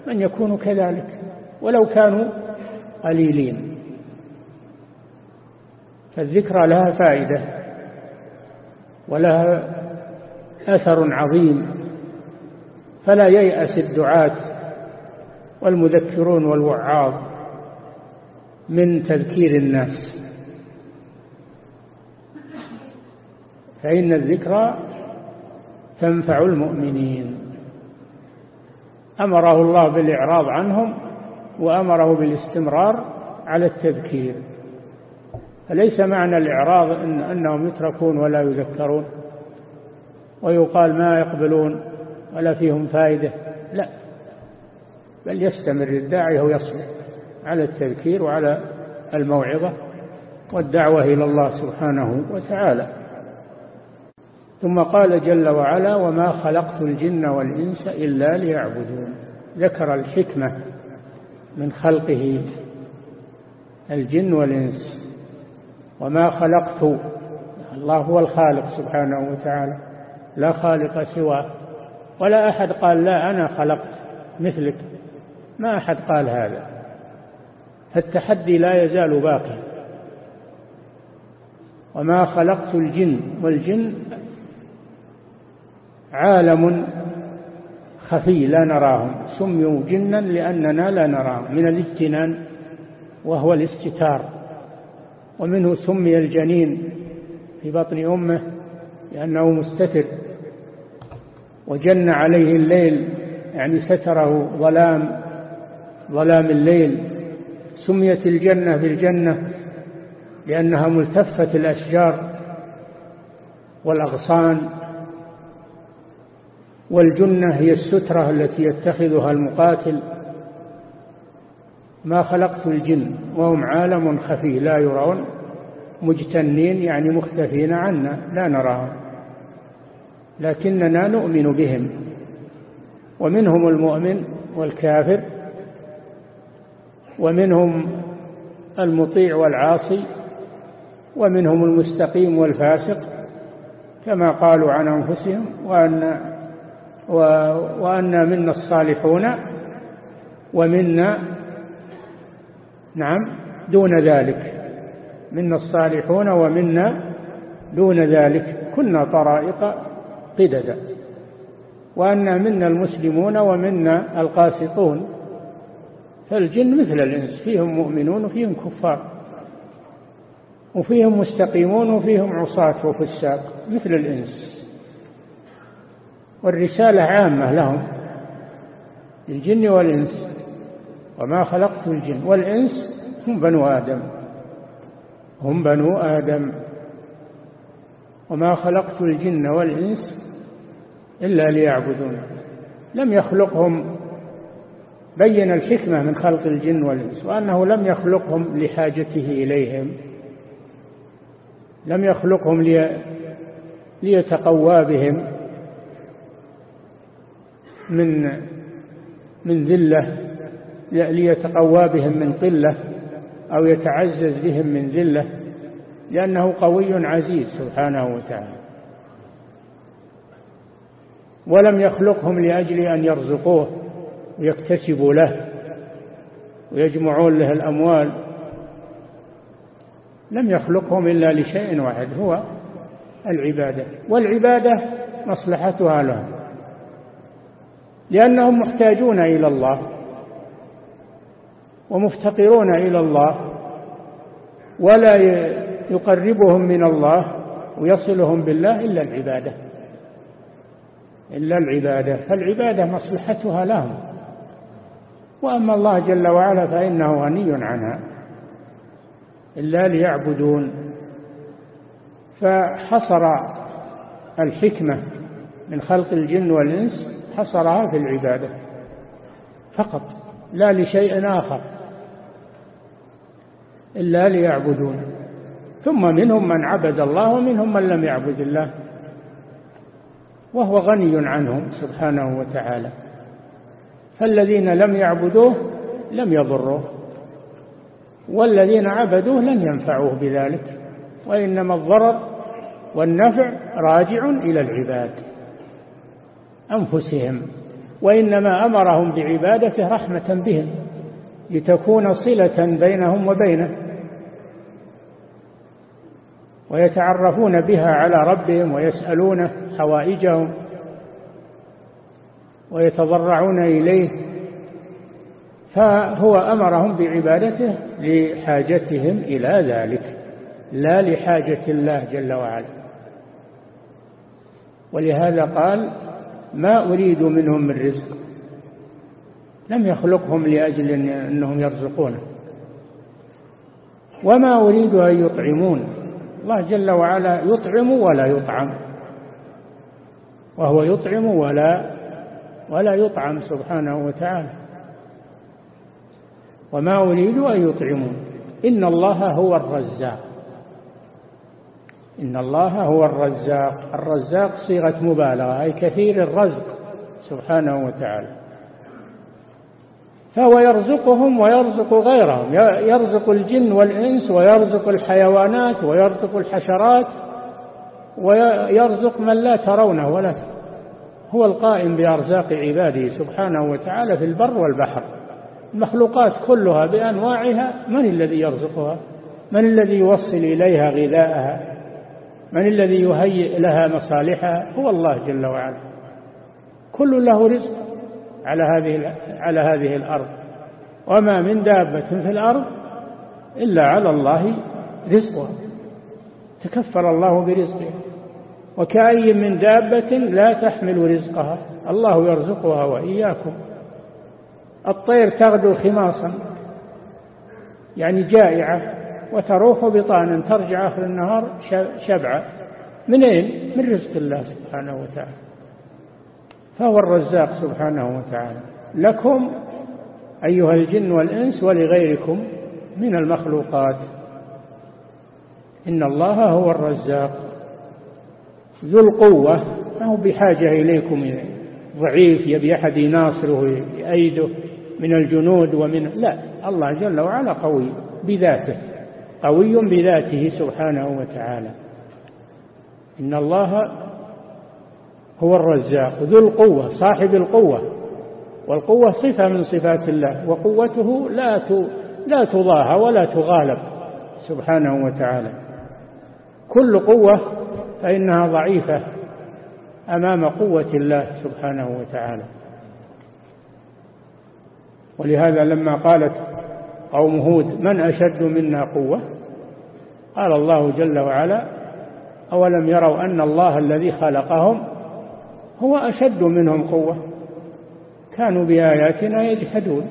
D: من يكون كذلك ولو كانوا قليلين. فالذكرى لها فائدة. ولها أثر عظيم فلا ييأس الدعاة والمذكرون والوعاظ من تذكير الناس. فإن الذكرى تنفع المؤمنين. أمره الله بالإعراض عنهم وأمره بالاستمرار على التذكير. فليس معنى الإعراض إن أنهم يتركون ولا يذكرون. ويقال ما يقبلون ولا فيهم فائدة. لا. بل يستمر الداعي ويصبر على التذكير وعلى الموعظة والدعوة إلى الله سبحانه وتعالى. ثم قال جل وعلا وما خلقت الجن والإنس إلا ليعبدون. ذكر الحكمة من خلقه الجن والإنس. وما خلقت الله هو الخالق سبحانه وتعالى لا خالق سواه. ولا أحد قال لا أنا خلقت مثلك. ما أحد قال هذا. فالتحدي لا يزال باقي. وما خلقت الجن والجن عالم خفي لا نراهم. سميوا جنا لأننا لا نراهم من الاجتنان وهو الاستتار. ومنه سمي الجنين في بطن أمه لأنه مستتر وجن عليه الليل يعني ستره ظلام ظلام الليل. سميت الجنة بالجنة لأنها ملتفة الأشجار والأغصان والجنة هي السترة التي يتخذها المقاتل. ما خلقت الجن وهم عالم خفي لا يرون مجتنين يعني مختفين عنا لا نراهم. لكننا نؤمن بهم ومنهم المؤمن والكافر ومنهم المطيع والعاصي ومنهم المستقيم والفاسق كما قالوا عن أنفسهم وأن وأن منا الصالحون ومنا نعم دون ذلك. منا الصالحون ومنا دون ذلك. كنا طرائق قددا. وأن منا المسلمون ومنا القاسطون. فالجن مثل الإنس فيهم مؤمنون وفيهم كفار. وفيهم مستقيمون وفيهم عصاة وفساق مثل الإنس. والرسالة عامة لهم الجن والإنس. وما خلقت الجن والإنس هم بنو آدم. هم بنو آدم. وما خلقت الجن والإنس إلا ليعبدون. لم يخلقهم. بين الحكمة من خلق الجن والإنس وأنه لم يخلقهم لحاجته إليهم. لم يخلقهم لي ليتقوى بهم. من من ذلة ليتقوى بهم من قلة أو يتعزز بهم من ذلة لأنه قوي عزيز سبحانه وتعالى. ولم يخلقهم لأجل أن يرزقوه ويكتسبوا له ويجمعون له الأموال. لم يخلقهم إلا لشيء واحد هو العبادة. والعبادة مصلحتها لهم لأنهم محتاجون إلى الله. ومفتقرون إلى الله ولا يقربهم من الله ويصلهم بالله إلا العبادة. إلا العبادة فالعبادة مصلحتها لهم. وأما الله جل وعلا فإنه غني عنها. إلا ليعبدون. فحصر الحكمة من خلق الجن والإنس حصرها في العبادة فقط لا لشيء آخر. إلا ليعبدون. ثم منهم من عبد الله ومنهم من لم يعبد الله. وهو غني عنهم سبحانه وتعالى. فالذين لم يعبدوه لم يضروه. والذين عبدوه لن ينفعوه بذلك. وإنما الضرر والنفع راجع إلى العباد أنفسهم. وإنما أمرهم بعبادته رحمة بهم لتكون صلة بينهم وبينه. ويتعرفون بها على ربهم ويسألونه حوائجهم ويتضرعون إليه فهو أمرهم بعبادته لحاجتهم إلى ذلك لا لحاجة الله جل وعلا. ولهذا قال ما أريد منهم من رزق لم يخلقهم لأجل أنهم يرزقونه وما أريد أن يطعمون. الله جل وعلا يطعم ولا يطعم. وهو يطعم ولا ولا يطعم سبحانه وتعالى. وما أريد أن يطعمون إن الله هو الرزاق. إن الله هو الرزاق. الرزاق صيغة مبالغة أي كثير الرزق سبحانه وتعالى. فهو يرزقهم ويرزق غيرهم. يرزق الجن والإنس ويرزق الحيوانات ويرزق الحشرات ويرزق من لا ترونه ولا هو القائم بأرزاق عباده سبحانه وتعالى في البر والبحر. المخلوقات كلها بأنواعها من الذي يرزقها؟ من الذي يوصل إليها غذاءها؟ من الذي يهيئ لها مصالحها؟ هو الله جل وعلا. كل له رزق. على هذه على هذه الأرض. وما من دابة في الأرض إلا على الله رزقها. تكفر الله برزقها وكأي من دابة لا تحمل رزقها. الله يرزقها وإياكم. الطير تغدو خماصا يعني جائعة وتروح بطانا ترجع آخر النهار شبعة. من أين؟ من رزق الله سبحانه وتعالى. فهو الرزاق سبحانه وتعالى. لكم أيها الجن والإنس ولغيركم من المخلوقات. إن الله هو الرزاق. ذو القوة. ما هو بحاجة إليكم. ضعيف يبي أحد يناصره يأيده من الجنود ومن لا الله جل وعلا قوي بذاته. قوي بذاته سبحانه وتعالى. إن الله هو الرزاق ذو القوة صاحب القوة. والقوة صفة من صفات الله وقوته لا لا تضاهى ولا تغالب. سبحانه وتعالى. كل قوة فإنها ضعيفة أمام قوة الله سبحانه وتعالى. ولهذا لما قالت قوم هود من أشد منا قوة؟ قال الله جل وعلا أولم يروا أن الله الذي خلقهم هو أشد منهم قوة. كانوا بآياتنا يجحدون.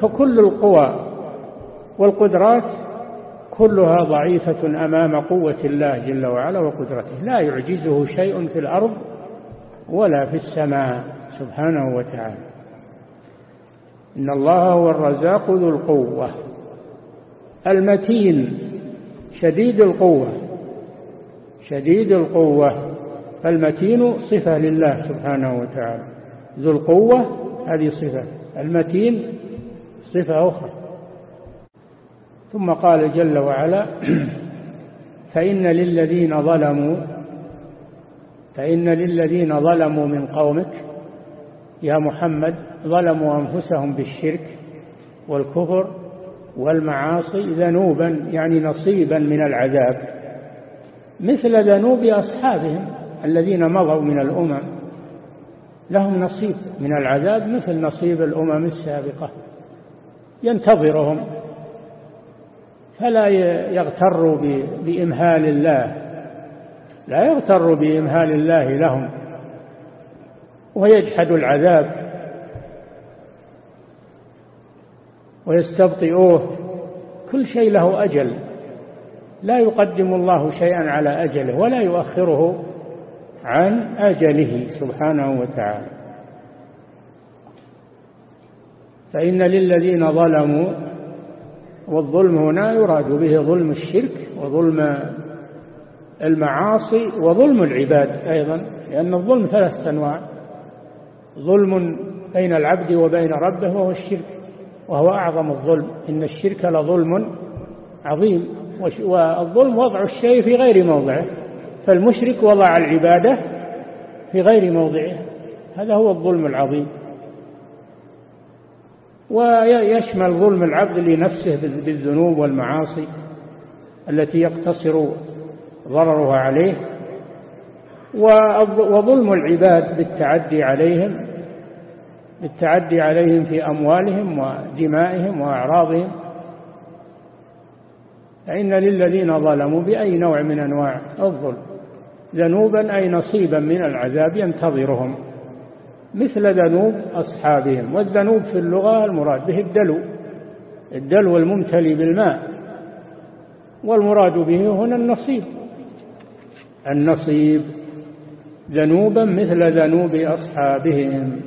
D: فكل القوى والقدرات كلها ضعيفة أمام قوة الله جل وعلا وقدرته. لا يعجزه شيء في الأرض ولا في السماء سبحانه وتعالى. إن الله هو الرزاق ذو القوة. المتين شديد القوة. شديد القوة فالمتين صفة لله سبحانه وتعالى. ذو القوة هذه صفة المتين صفة أخرى. ثم قال جل وعلا فإن للذين ظلموا فإن للذين ظلموا من قومك يا محمد ظلموا أنفسهم بالشرك والكفر والمعاصي ذنوبا يعني نصيبا من العذاب. مثل ذنوب أصحابهم الذين مضوا من الأمم. لهم نصيب من العذاب مثل نصيب الأمم السابقة. ينتظرهم. فلا يغتروا بإمهال الله. لا يغتروا بإمهال الله لهم. ويجحد العذاب. ويستبطئوه. كل شيء له أجل. لا يقدم الله شيئا على أجله ولا يؤخره عن أجله سبحانه وتعالى. فإن للذين ظلموا والظلم هنا يراد به ظلم الشرك وظلم المعاصي وظلم العباد أيضا لأن الظلم ثلاثة أنواع ظلم بين العبد وبين ربه وهو الشرك وهو أعظم الظلم. إن الشرك لظلم عظيم. والظلم وضع الشيء في غير موضعه فالمشرك وضع العبادة في غير موضعها هذا هو الظلم العظيم. ويشمل ظلم العبد لنفسه بالذنوب والمعاصي التي يقتصر ضررها عليه. وظلم العباد بالتعدي عليهم بالتعدي عليهم في أموالهم ودمائهم وأعراضهم. فإن للذين ظلموا بأي نوع من أنواع الظلم؟ ذنوبا أي نصيبا من العذاب ينتظرهم. مثل ذنوب أصحابهم والذنوب في اللغة المراد به الدلو. الدلو الممتلي بالماء والمراد به هنا النصيب. النصيب ذنوبا مثل ذنوب أصحابهم.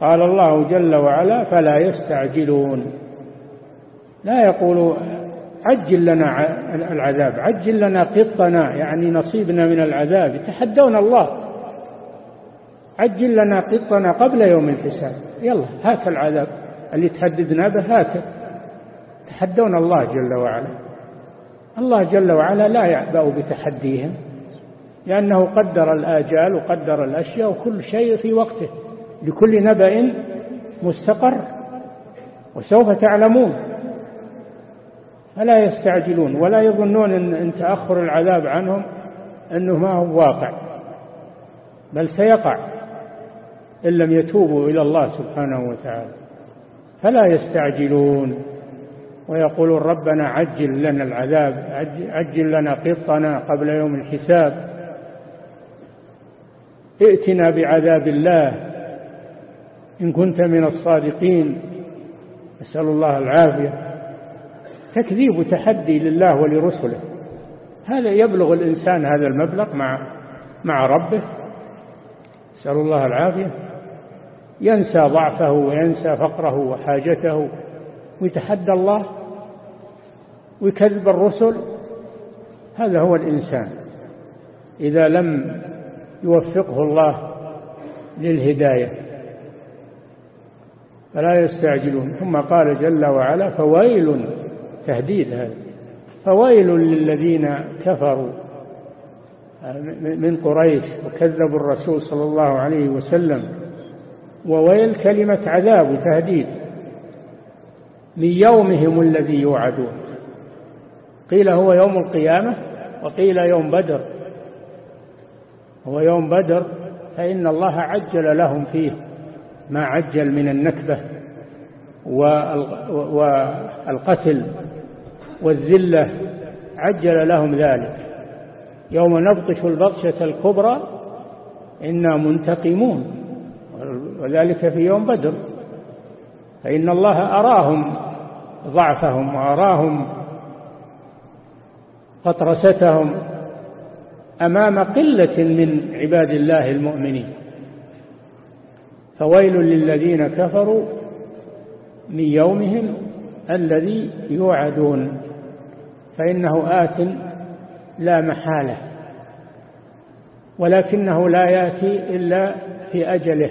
D: قال الله جل وعلا فلا يستعجلون. لا يقول عجل لنا العذاب عجل لنا قطنا يعني نصيبنا من العذاب. يتحدون الله. عجل لنا قطنا قبل يوم الحساب. يلا هات العذاب. اللي تهددنا به هاته تحدون الله جل وعلا. الله جل وعلا لا يعبأ بتحديهم لأنه قدر الآجال وقدر الأشياء وكل شيء في وقته. لكل نبأ مستقر. وسوف تعلمون. فلا يستعجلون ولا يظنون إن تأخر العذاب عنهم أنه ما هو واقع بل سيقع إن لم يتوبوا إلى الله سبحانه وتعالى. فلا يستعجلون ويقولون ربنا عجل لنا العذاب عجل لنا قطنا قبل يوم الحساب. ائتنا بعذاب الله إن كنت من الصادقين. نسأل الله العافية. تكذيب وتحدي لله ولرسله. هذا يبلغ الإنسان هذا المبلغ مع مع ربه. نسأل الله العافية. ينسى ضعفه وينسى فقره وحاجته ويتحدى الله ويكذب الرسل. هذا هو الإنسان. إذا لم يوفقه الله للهداية فلا يستعجلون. ثم قال جل وعلا فويل تهديد هذا فويل للذين كفروا. من قريش وكذبوا الرسول صلى الله عليه وسلم. وويل كلمة عذاب وتهديد. من يومهم الذي يوعدون. قيل هو يوم القيامة وقيل يوم بدر. هو يوم بدر فإن الله عجل لهم فيه. ما عجل من النكبة والقتل والذلة عجل لهم ذلك. يوم نبطش البطشة الكبرى إنا منتقمون وذلك في يوم بدر. فإن الله أراهم ضعفهم وأراهم فطرستهم أمام قلة من عباد الله المؤمنين. فويل للذين كفروا من يومهم الذي يوعدون. فإنه آت لا محالة ولكنه لا يأتي إلا في أجله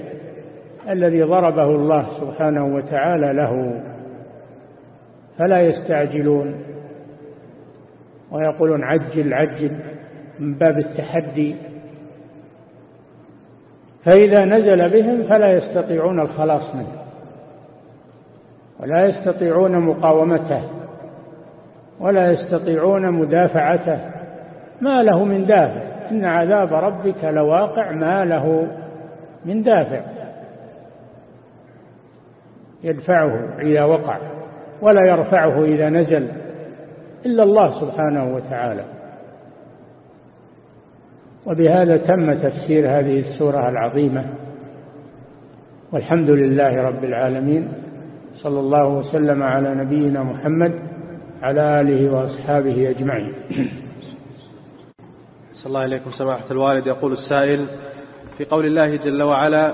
D: الذي ضربه الله سبحانه وتعالى له فلا يستعجلون. ويقولون عجل عجل من باب التحدي فإذا نزل بهم فلا يستطيعون الخلاص منه ولا يستطيعون مقاومته. ولا يستطيعون مدافعته. ما له من دافع. إن عذاب ربك لواقع ما له من دافع. يدفعه إذا وقع ولا يرفعه إذا نزل إلا الله سبحانه وتعالى. وبهذا تم تفسير هذه السورة العظيمة. والحمد لله رب العالمين. صلى الله وسلم على نبينا محمد على آله وأصحابه أجمعين.
E: صلى الله عليكم سماحة الوالد. يقول السائل في قول الله جل وعلا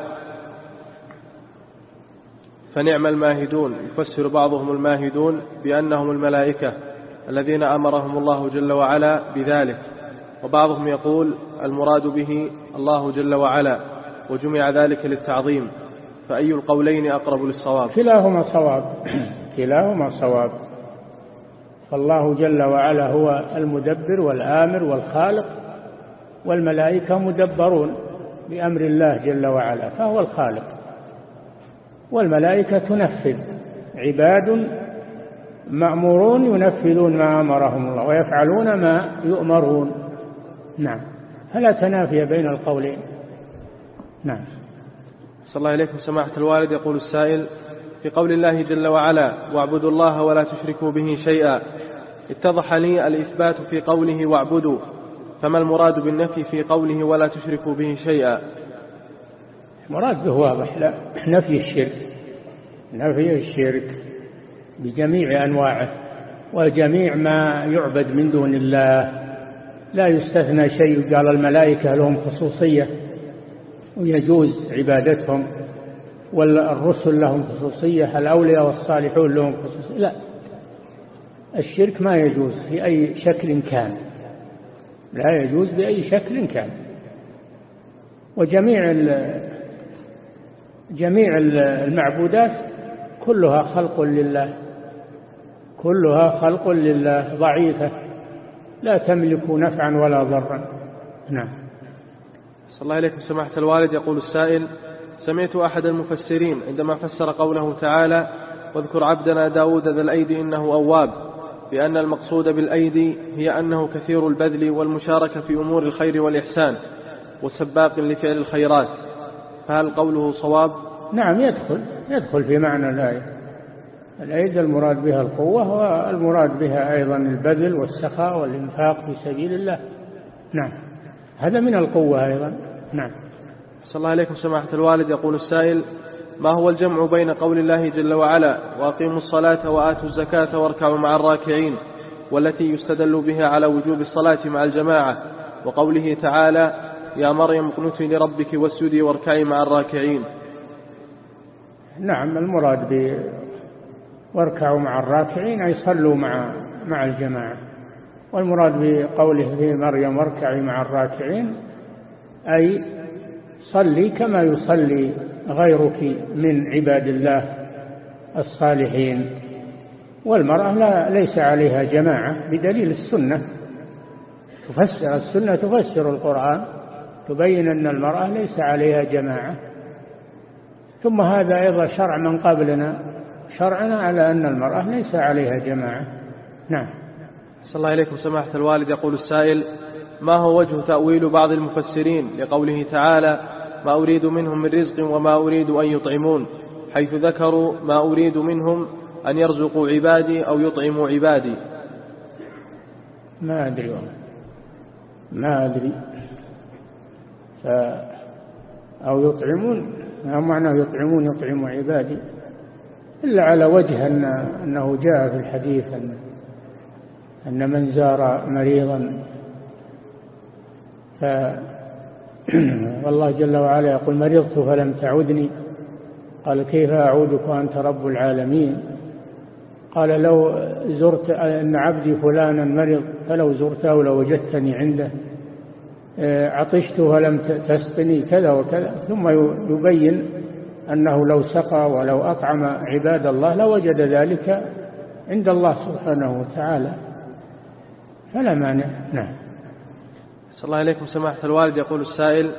E: فنعم الماهدون يفسر بعضهم الماهدون بأنهم الملائكة الذين أمرهم الله جل وعلا بذلك وبعضهم يقول المراد به الله جل وعلا وجمع ذلك للتعظيم فأي القولين أقرب للصواب؟
D: كلاهما صواب. كلاهما صواب. فالله جل وعلا هو المدبر والآمر والخالق والملائكة مدبرون بأمر الله جل وعلا فهو الخالق والملائكة تنفذ عباد مأمورون ينفذون ما أمرهم الله ويفعلون ما يؤمرون نعم فلا تنافي بين القولين نعم
E: صلى الله عليكم سماحة الوالد يقول السائل في قول الله جل وعلا واعبدوا الله ولا تشركوا به شيئا. اتضح لي الإثبات في قوله واعبدوا فما المراد بالنفي في قوله ولا تشركوا به شيئا
D: مراد به واضح لا نفي الشرك. نفي الشرك بجميع أنواعه وجميع ما يعبد من دون الله. لا يستثنى شيء قال الملائكة لهم خصوصية ويجوز عبادتهم. والرسل لهم خصوصية الأولياء والصالحون لهم خصوصية؟ لا. الشرك ما يجوز في أي شكل كان. لا يجوز بأي شكل كان. وجميع جميع المعبودات كلها خلق لله. كلها خلق لله ضعيفة. لا تملك نفعا ولا ضرا. نعم.
E: صلى الله عليكم سماحة الوالد. يقول السائل سمعت أحد المفسرين عندما فسر قوله تعالى واذكر عبدنا داود ذا الأيدي إنه أواب بأن المقصود بالأيدي هي أنه كثير البذل والمشاركة في أمور الخير والإحسان وسباق لفعل الخيرات. فهل قوله صواب؟
D: نعم يدخل يدخل في معنى الآية. الأيدي المراد بها القوة والمراد بها أيضا البذل والسخاء والإنفاق في سبيل الله. نعم هذا من القوة أيضا. نعم.
E: صلى الله عليكم سماحة الوالد. يقول السائل ما هو الجمع بين قول الله جل وعلا وأقيموا الصلاة وآتوا الزكاة واركعوا مع الراكعين والتي يستدل بها على وجوب الصلاة مع الجماعة وقوله تعالى يا مريم اقنتي لربك واسجدي واركعي مع الراكعين
D: نعم المراد ب واركعوا مع الراكعين أي صلوا مع مع الجماعة. والمراد بقوله في مريم واركعي مع الراكعين أي صلي كما يصلي غيرك من عباد الله الصالحين. والمرأة لا ليس عليها جماعة بدليل السنة. تفسر السنة تفسر القرآن تبين أن المرأة ليس عليها جماعة. ثم هذا أيضا شرع من قبلنا شرعنا على أن المرأة ليس عليها جماعة. نعم.
E: صلى الله عليكم سماحة الوالد. يقول السائل ما هو وجه تأويل بعض المفسرين لقوله تعالى ما أريد منهم من رزق وما أريد أن يطعمون حيث ذكروا ما أريد منهم أن يرزقوا عبادي أو يطعموا عبادي.
D: ما أدري والله. ما أدري. ف أو يطعمون ما معنى يطعمون يطعموا عبادي؟ إلا على وجه أن أنه جاء في الحديث أن أن من زار مريضا ف والله جل وعلا يقول مرضت فلم تعدني؟ قال كيف أعودك وأنت رب العالمين؟ قال لو زرت أن عبدي فلانا مرض فلو زرته لوجدتني عنده. عطشت فلم تسقني كذا وكذا. ثم يبين أنه لو سقى ولو أطعم عباد الله لوجد ذلك عند الله سبحانه وتعالى. فلا مانع. نعم.
E: صلى الله عليكم. سماحة الوالد يقول السائل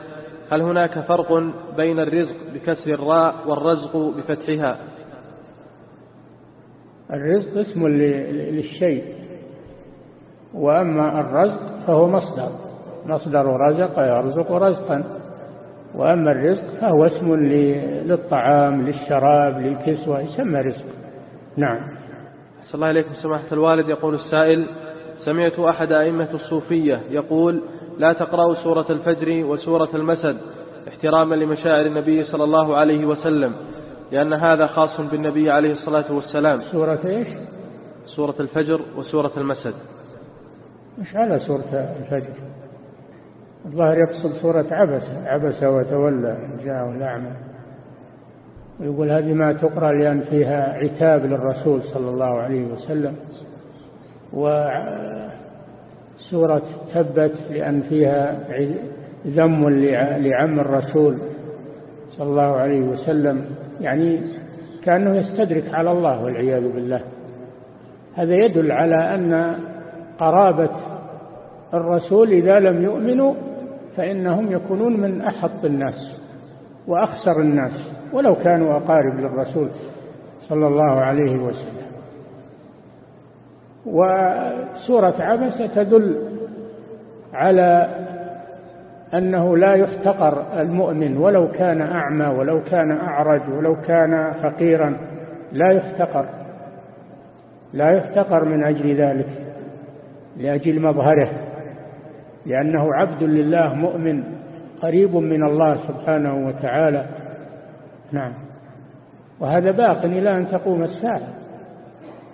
E: هل هناك فرق بين الرزق بكسر الراء والرزق بفتحها؟
D: الرزق اسم للشيء وأما الرزق فهو مصدر مصدر رزق يرزق رزقا وأما الرزق فهو اسم للطعام للشراب للكسوة يسمى رزق. نعم.
E: صلى الله عليكم. سماحة الوالد يقول السائل سمعت أحد أئمة الصوفية يقول لا تقرأوا سورة الفجر وسورة المسد احتراما لمشاعر النبي صلى الله عليه وسلم لأن هذا خاص بالنبي عليه الصلاة والسلام.
D: سورة إيش؟
E: سورة الفجر وسورة المسد.
D: مش على سورة الفجر؟ الظاهر يقصد سورة عبس عبس وتولى جاءه الأعمى ويقول هذه ما تقرأ لأن فيها عتاب للرسول صلى الله عليه وسلم. وسورة تبت لأن فيها ذم لعم الرسول صلى الله عليه وسلم يعني كأنه يستدرك على الله والعياذ بالله. هذا يدل على أن قرابة الرسول إذا لم يؤمنوا فإنهم يكونون من أحط الناس وأخسر الناس ولو كانوا أقارب للرسول صلى الله عليه وسلم. وسورة عبسة تدل على أنه لا يحتقر المؤمن ولو كان أعمى ولو كان أعرج ولو كان فقيرا لا يحتقر لا يحتقر من أجل ذلك لأجل مظهره لأنه عبد لله مؤمن قريب من الله سبحانه وتعالى. نعم. وهذا باق إلى أن تقوم الساعة.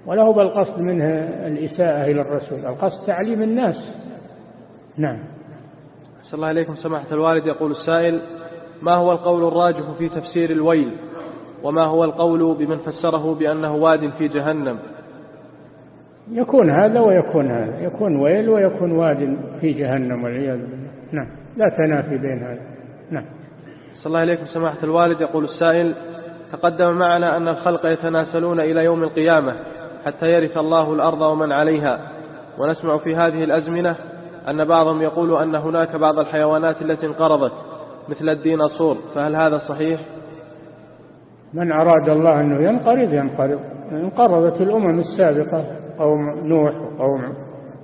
D: ولا هو بالقصد منه الإساءة إلى الرسول القصد تعليم الناس. نعم.
E: صلى الله عليكم سماحة الوالد يقول السائل ما هو القول الراجح في تفسير الويل؟ وما هو القول بمن فسره بأنه واد في جهنم؟
D: يكون هذا ويكون هذا يكون ويل ويكون واد في جهنم والعياذ بالله. نعم لا تنافي بين هذا. نعم.
E: صلى الله عليكم سماحة الوالد يقول السائل تقدم معنا أن الخلق يتناسلون إلى يوم القيامة. حتى يرث الله الأرض ومن عليها. ونسمع في هذه الأزمنة أن بعضهم يقول أن هناك بعض الحيوانات التي انقرضت مثل الديناصور فهل هذا صحيح؟
D: من أراد الله أنه ينقرض ينقرض. انقرضت الأمم السابقة قوم نوح وقوم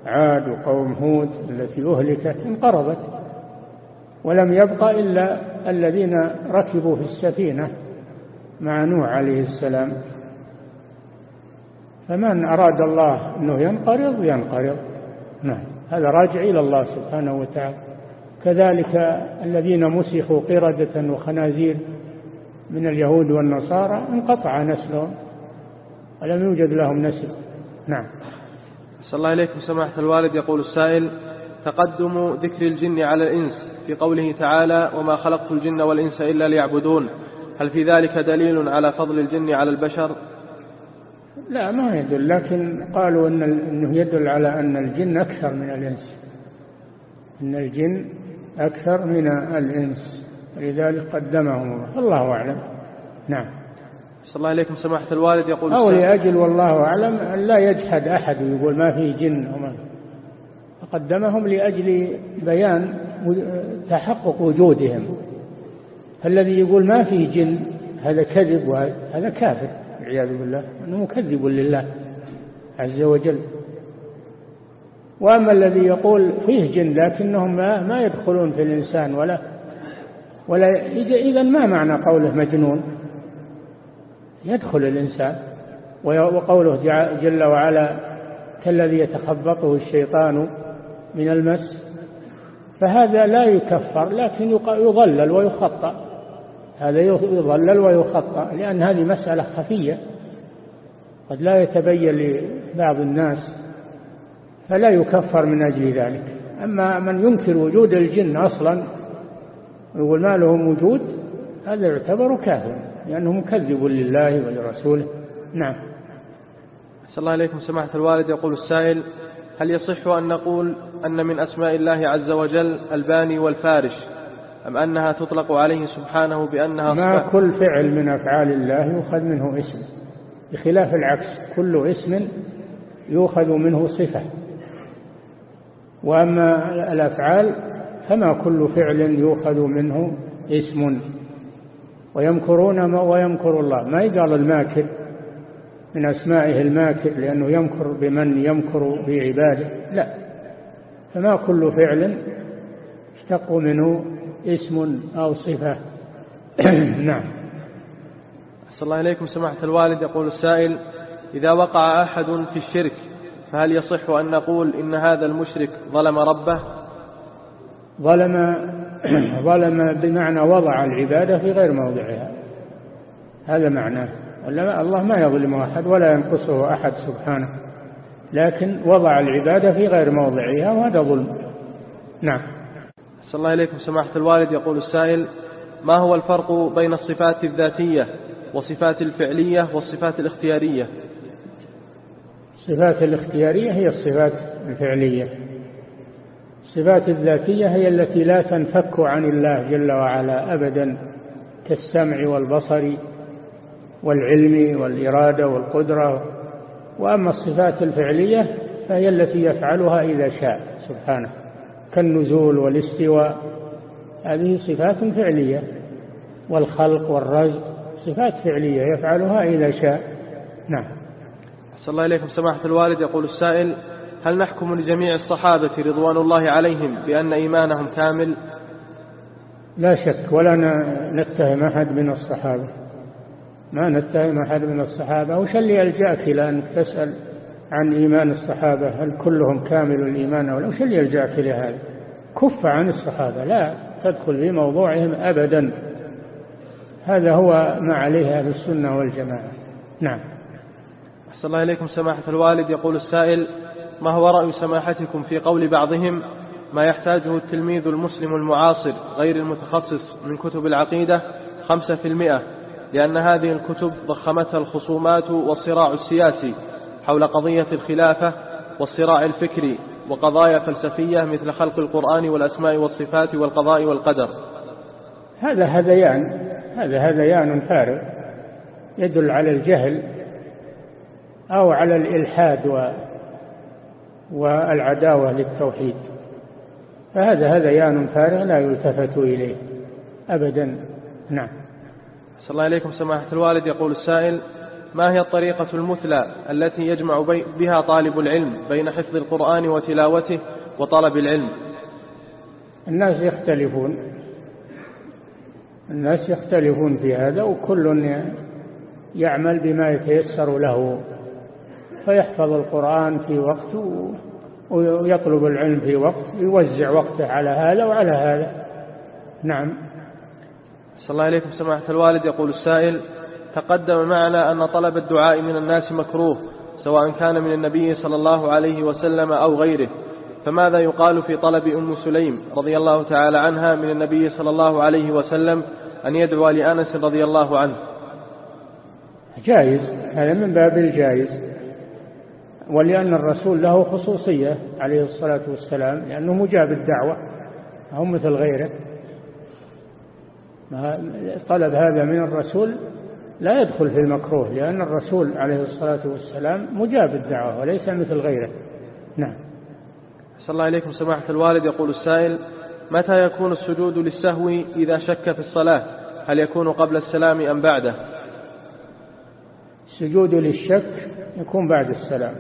D: عاد وقوم هود التي أهلكت انقرضت. ولم يبق إلا الذين ركبوا في السفينة مع نوح عليه السلام. فمن أراد الله أنه ينقرض ينقرض. نعم. هذا راجع إلى الله سبحانه وتعالى. كذلك الذين مسخوا قردة وخنازير من اليهود والنصارى انقطع نسلهم ولم يوجد لهم نسل. نعم.
E: صلى الله عليكم سماحة الوالد يقول السائل تقدم ذكر الجن على الإنس في قوله تعالى وما خلقت الجن والإنس إلا ليعبدون. هل في ذلك دليل على فضل الجن على البشر؟
D: لا ما يدل لكن قالوا إن أنه يدل على أن الجن أكثر من الإنس. أن الجن أكثر من الإنس. لذلك قدمهم الله. الله أعلم. نعم.
E: صلى الله عليكم سماحة الوالد يقول
D: أو لأجل والله أعلم أن لا يجحد أحد ويقول ما في جن وما فقدمهم لأجل بيان تحقق وجودهم. الذي يقول ما في جن هذا كذب وهذا كافر. والعياذ بالله أنه مكذب لله عز وجل. وأما الذي يقول فيه جن لكنهم ما, ما يدخلون في الإنسان ولا ولا إذا ما معنى قوله مجنون؟ يدخل الإنسان وقوله جل وعلا كالذي يتخبطه الشيطان من المس فهذا لا يكفر لكن يضلل ويخطأ. هذا يضلل ويخطأ لأن هذه مسألة خفية قد لا يتبين لبعض الناس فلا يكفر من أجل ذلك. أما من ينكر وجود الجن أصلا ويقول ما لهم وجود هذا يعتبر كافر لأنه مكذب لله ولرسوله. نعم.
E: صلى الله عليكم سماحة الوالد يقول السائل هل يصح أن نقول أن من أسماء الله عز وجل الباني والفارش؟ أم أنها تطلق عليه سبحانه بأنها
D: ما كل فعل من أفعال الله يؤخذ منه اسم. بخلاف العكس كل اسم يؤخذ منه صفة. وأما الأفعال فما كل فعل يؤخذ منه اسم. ويمكرون ما ويمكر الله. ما يقال الماكر من أسمائه الماكر لأنه يمكر بمن يمكر بعباده. لا. فما كل فعل اشتق منه اسم أو صفة. نعم.
E: صلى الله عليكم سماحة الوالد. يقول السائل إذا وقع أحد في الشرك فهل يصح أن نقول إن هذا المشرك ظلم ربه؟
D: ظلم ظلم بمعنى وضع العبادة في غير موضعها. هذا معناه. الله ما يظلم أحد ولا ينقصه أحد سبحانه. لكن وضع العبادة في غير موضعها وهذا ظلم. نعم.
E: صلى الله عليكم سماحة الوالد. يقول السائل ما هو الفرق بين الصفات الذاتية والصفات الفعلية والصفات الاختيارية؟
D: الصفات الاختيارية هي الصفات الفعلية. الصفات الذاتية هي التي لا تنفك عن الله جل وعلا أبدا كالسمع والبصر والعلم والإرادة والقدرة. وأما الصفات الفعلية فهي التي يفعلها إذا شاء سبحانه. كالنزول والاستواء. هذه صفات فعلية. والخلق والرزق صفات فعلية يفعلها إذا شاء. نعم.
E: أحسن الله إليكم سماحة الوالد. يقول السائل هل نحكم لجميع الصحابة رضوان الله عليهم بأن إيمانهم كامل؟
D: لا شك ولا نتهم أحد من الصحابة. ما نتهم أحد من الصحابة. وش اللي يلجأك إلى أنك تسأل. عن إيمان الصحابة هل كلهم كامل الإيمان أو لا؟ وش اللي يلجأك إلى هذا؟ كف عن الصحابة لا تدخل في موضوعهم أبدا. هذا هو ما عليه أهل السنة والجماعة. نعم.
E: أحسن الله إليكم سماحة الوالد. يقول السائل ما هو رأي سماحتكم في قول بعضهم ما يحتاجه التلميذ المسلم المعاصر غير المتخصص من كتب العقيدة خمسة في المئة؟ لأن هذه الكتب ضخمتها الخصومات والصراع السياسي. حول قضية الخلافة والصراع الفكري وقضايا فلسفية مثل خلق القرآن والأسماء والصفات والقضاء والقدر.
D: هذا هذيان هذا هذيان فارغ يدل على الجهل أو على الإلحاد و والعداوة للتوحيد. فهذا هذيان فارغ لا يلتفت إليه أبدا. نعم.
E: صلى الله عليكم سماحة الوالد. يقول السائل ما هي الطريقة المثلى التي يجمع بها طالب العلم بين حفظ القرآن وتلاوته وطلب العلم؟
D: الناس يختلفون. الناس يختلفون في هذا وكل يعمل بما يتيسر له. فيحفظ القرآن في وقت ويطلب العلم في وقت يوزع وقته على هذا وعلى هذا. نعم.
E: صلى الله عليكم سماحة الوالد. يقول السائل تقدم معنا أن طلب الدعاء من الناس مكروه سواء كان من النبي صلى الله عليه وسلم أو غيره. فماذا يقال في طلب أم سليم رضي الله تعالى عنها من النبي صلى الله عليه وسلم أن يدعو لأنس رضي الله عنه؟
D: جائز هذا من باب الجائز. ولأن الرسول له خصوصية عليه الصلاة والسلام لأنه مجاب الدعوة هم مثل غيره. طلب هذا من الرسول لا يدخل في المكروه لأن الرسول عليه الصلاة والسلام مجاب الدعوة وليس مثل غيره. نعم.
E: صلى الله عليكم سماحة الوالد. يقول السائل متى يكون السجود للسهو إذا شك في الصلاة؟ هل يكون قبل السلام أم بعده؟
D: السجود للشك يكون بعد السلام.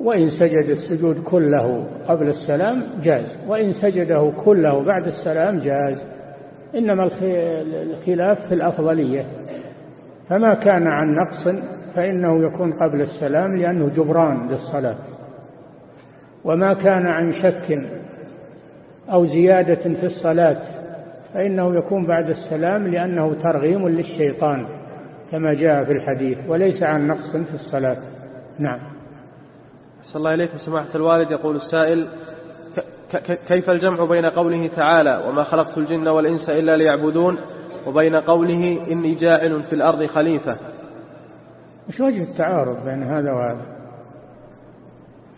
D: وإن سجد السجود كله قبل السلام جاز وإن سجده كله بعد السلام جاز. إنما الخلاف في الأفضلية. فما كان عن نقص فإنه يكون قبل السلام لأنه جبران للصلاة. وما كان عن شك أو زيادة في الصلاة فإنه يكون بعد السلام لأنه ترغيم للشيطان كما جاء في الحديث وليس عن نقص في الصلاة. نعم.
E: صلى الله عليكم سماحة الوالد يقول السائل كيف الجمع بين قوله تعالى وما خلقت الجن والإنس إلا ليعبدون وبين قوله إني جاعل في الأرض خليفة؟
D: مش وجه التعارض بين هذا وهذا؟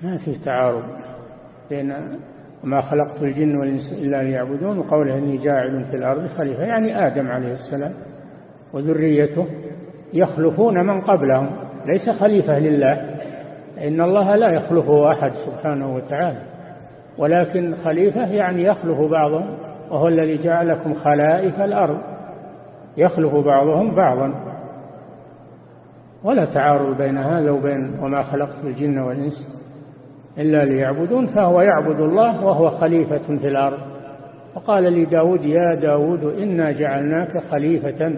D: ما في تعارض بين وما خلقت الجن والإنس إلا ليعبدون وقوله إني جاعل في الأرض خليفة. يعني آدم عليه السلام وذريته يخلفون من قبلهم. ليس خليفة لله. إن الله لا يخلفه أحد سبحانه وتعالى. ولكن خليفة يعني يخلف بعضهم وهو الذي جعلكم خلائف الأرض. يخلف بعضهم بعضا. ولا تعارض بين هذا وبين وما خلقت الجن والإنس إلا ليعبدون فهو يعبد الله وهو خليفة في الأرض. وقال لداود يا داود إنا جعلناك خليفة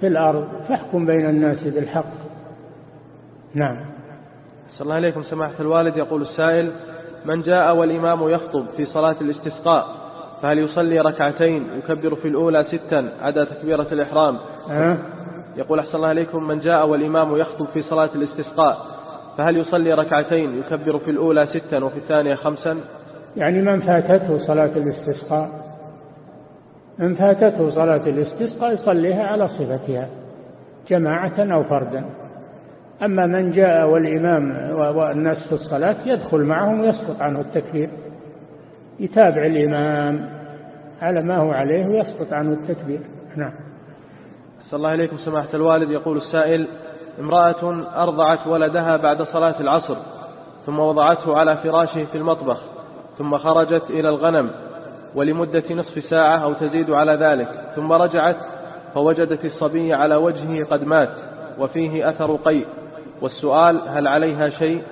D: في الأرض فاحكم بين الناس بالحق. نعم.
E: صلى الله عليكم سماحة الوالد. يقول السائل من جاء والإمام يخطب في صلاة الاستسقاء فهل يصلي ركعتين يكبر في الأولى ستا عدا تكبيرة الإحرام؟
D: أه؟
E: يقول أحسن الله عليكم من جاء والإمام يخطب في صلاة الاستسقاء فهل يصلي ركعتين يكبر في الأولى ستا وفي الثانية خمسا؟
D: يعني من فاتته صلاة الاستسقاء؟ من فاتته صلاة الاستسقاء يصليها على صفتها جماعة أو فردا. أما من جاء والإمام والناس في الصلاة يدخل معهم ويسقط عنه التكبير. يتابع الإمام على ما هو عليه ويسقط عنه التكبير. نعم.
E: صلى الله عليكم سماحة الوالد يقول السائل امرأة أرضعت ولدها بعد صلاة العصر ثم وضعته على فراشه في المطبخ ثم خرجت إلى الغنم ولمدة نصف ساعة أو تزيد على ذلك ثم رجعت فوجدت الصبي على وجهه قد مات وفيه أثر قيء. والسؤال هل عليها شيء؟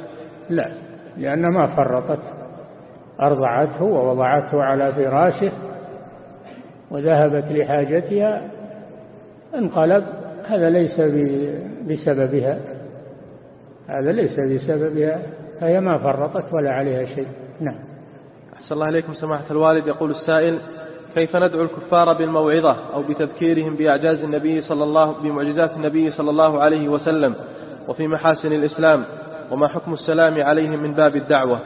D: لا لأن ما فرطت. أرضعته ووضعته على فراشه وذهبت لحاجتها. انقلب. هذا ليس بسببها. هذا ليس بسببها. فهي ما فرطت ولا عليها شيء. نعم.
E: أحسن الله إليكم سماحة الوالد. يقول السائل كيف ندعو الكفار بالموعظة أو بتذكيرهم بأعجاز النبي صلى الله بمعجزات النبي صلى الله عليه وسلم؟ وفي محاسن الإسلام وما حكم السلام عليهم من باب الدعوة؟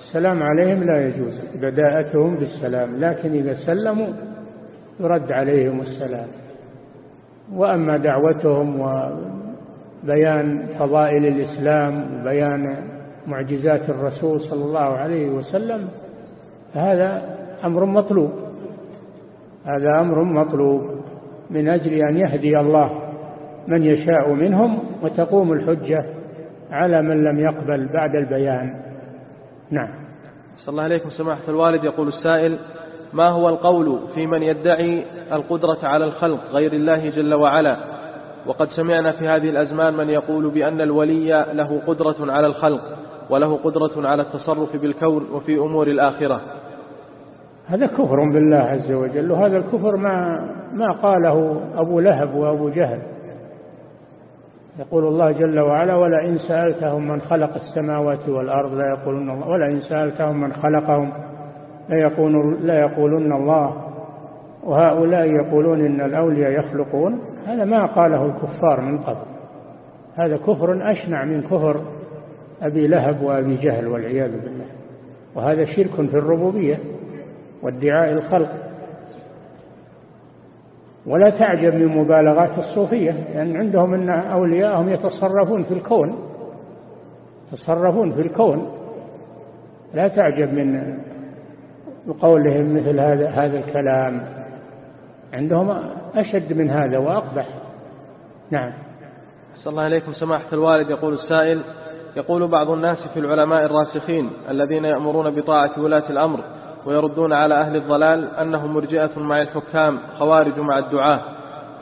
D: السلام عليهم لا يجوز بداءتهم بالسلام لكن إذا سلموا يرد عليهم السلام. وأما دعوتهم وبيان فضائل الإسلام وبيان معجزات الرسول صلى الله عليه وسلم فهذا أمر مطلوب. هذا أمر مطلوب من أجل أن يهدي الله. من يشاء منهم وتقوم الحجة على من لم يقبل بعد البيان. نعم.
E: صلى الله عليكم سماحة الوالد. يقول السائل ما هو القول في من يدعي القدرة على الخلق غير الله جل وعلا؟ وقد سمعنا في هذه الأزمان من يقول بأن الولي له قدرة على الخلق وله قدرة على التصرف بالكون وفي أمور الآخرة.
D: هذا كفر بالله عز وجل وهذا الكفر ما ما قاله أبو لهب وأبو جهل. يقول الله جل وعلا ولئن سألتهم من خلق السماوات والأرض لا يقولون الله ولئن سألتهم من خلقهم لا, يقولون الله وهؤلاء يقولون إن الأولياء يخلقون هذا ما قاله الكفار من قبل هذا كفر أشنع من كفر أبي لهب وأبي جهل والعياذ بالله وهذا شرك في الربوبية وادعاء الخلق ولا تعجب من مبالغات الصوفية لأن عندهم أن أولياءهم يتصرفون في الكون يتصرفون في الكون. لا تعجب من قولهم مثل هذا هذا الكلام. عندهم أشد من هذا وأقبح. نعم.
E: صلى الله عليكم سماحة الوالد يقول السائل يقول بعض الناس في العلماء الراسخين الذين يأمرون بطاعة ولاة الأمر ويردون على أهل الضلال أنهم مرجئة مع الحكام خوارج مع الدعاة.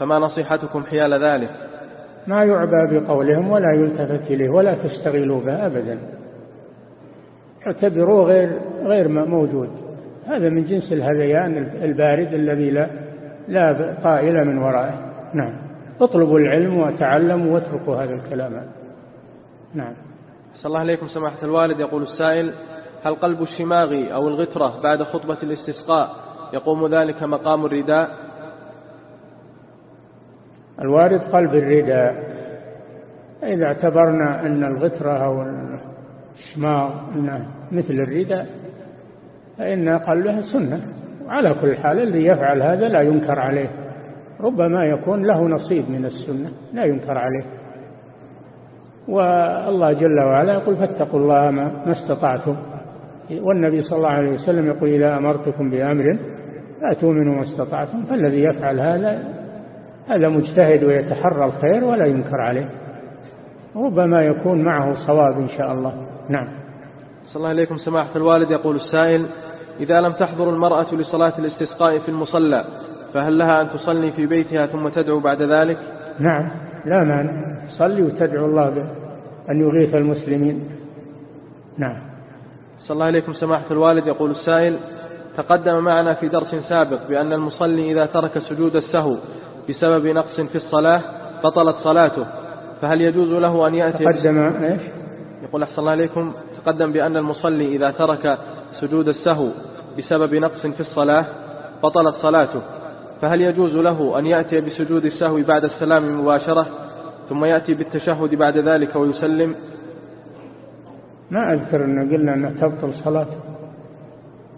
E: فما نصيحتكم حيال ذلك؟
D: ما يعبى بقولهم ولا يلتفت إليه ولا تشتغلوا به أبدا. اعتبروه غير غير موجود. هذا من جنس الهذيان البارد الذي لا لا قائل من ورائه. نعم. اطلبوا العلم وتعلموا واتركوا هذا الكلام. نعم.
E: صلى الله عليكم سماحة الوالد. يقول السائل هل قلب الشماغ أو الغترة بعد خطبة الاستسقاء يقوم ذلك مقام الرداء؟
D: الوارد قلب الرداء. إذا اعتبرنا أن الغترة أو الشماغ أنه مثل الرداء فإن قلبها سنة. وعلى كل حال اللي يفعل هذا لا ينكر عليه. ربما يكون له نصيب من السنة لا ينكر عليه. والله جل وعلا يقول فاتقوا الله ما استطعتم. والنبي صلى الله عليه وسلم يقول إذا أمرتكم بأمر لا تؤمنوا ما استطعتم فالذي يفعل هذا هذا مجتهد ويتحرى الخير ولا ينكر عليه. ربما يكون معه صواب إن شاء الله. نعم.
E: صلى الله عليكم سماحة الوالد. يقول السائل إذا لم تحضر المرأة لصلاة الاستسقاء في المصلى فهل لها أن تصلي في بيتها ثم تدعو بعد ذلك؟
D: نعم. لا مانع. تصلي وتدعو الله به أن يغيث المسلمين. نعم.
E: صلى الله عليكم سماحة الوالد. يقول السائل تقدم معنا في درس سابق بأن المصلي إذا ترك سجود السهو بسبب نقص في الصلاة بطلت صلاته فهل يجوز له أن يأتي
D: تقدم إيش؟
E: يقول أحسن الله عليكم. تقدم بأن المصلي إذا ترك سجود السهو بسبب نقص في الصلاة بطلت صلاته فهل يجوز له أن يأتي بسجود السهو بعد السلام مباشرة ثم يأتي بالتشهد بعد ذلك ويسلم؟
D: ما أذكر أن قلنا أنه تبطل صلاته.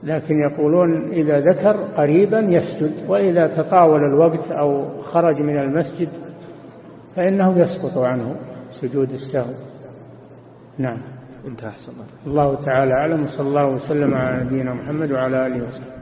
D: لكن يقولون إذا ذكر قريبا يسجد وإذا تطاول الوقت أو خرج من المسجد فإنه يسقط عنه سجود السهو. نعم.
E: انتهى. أحسن
D: الله تعالى أعلم وصلى الله وسلم على نبينا محمد وعلى آله وسلم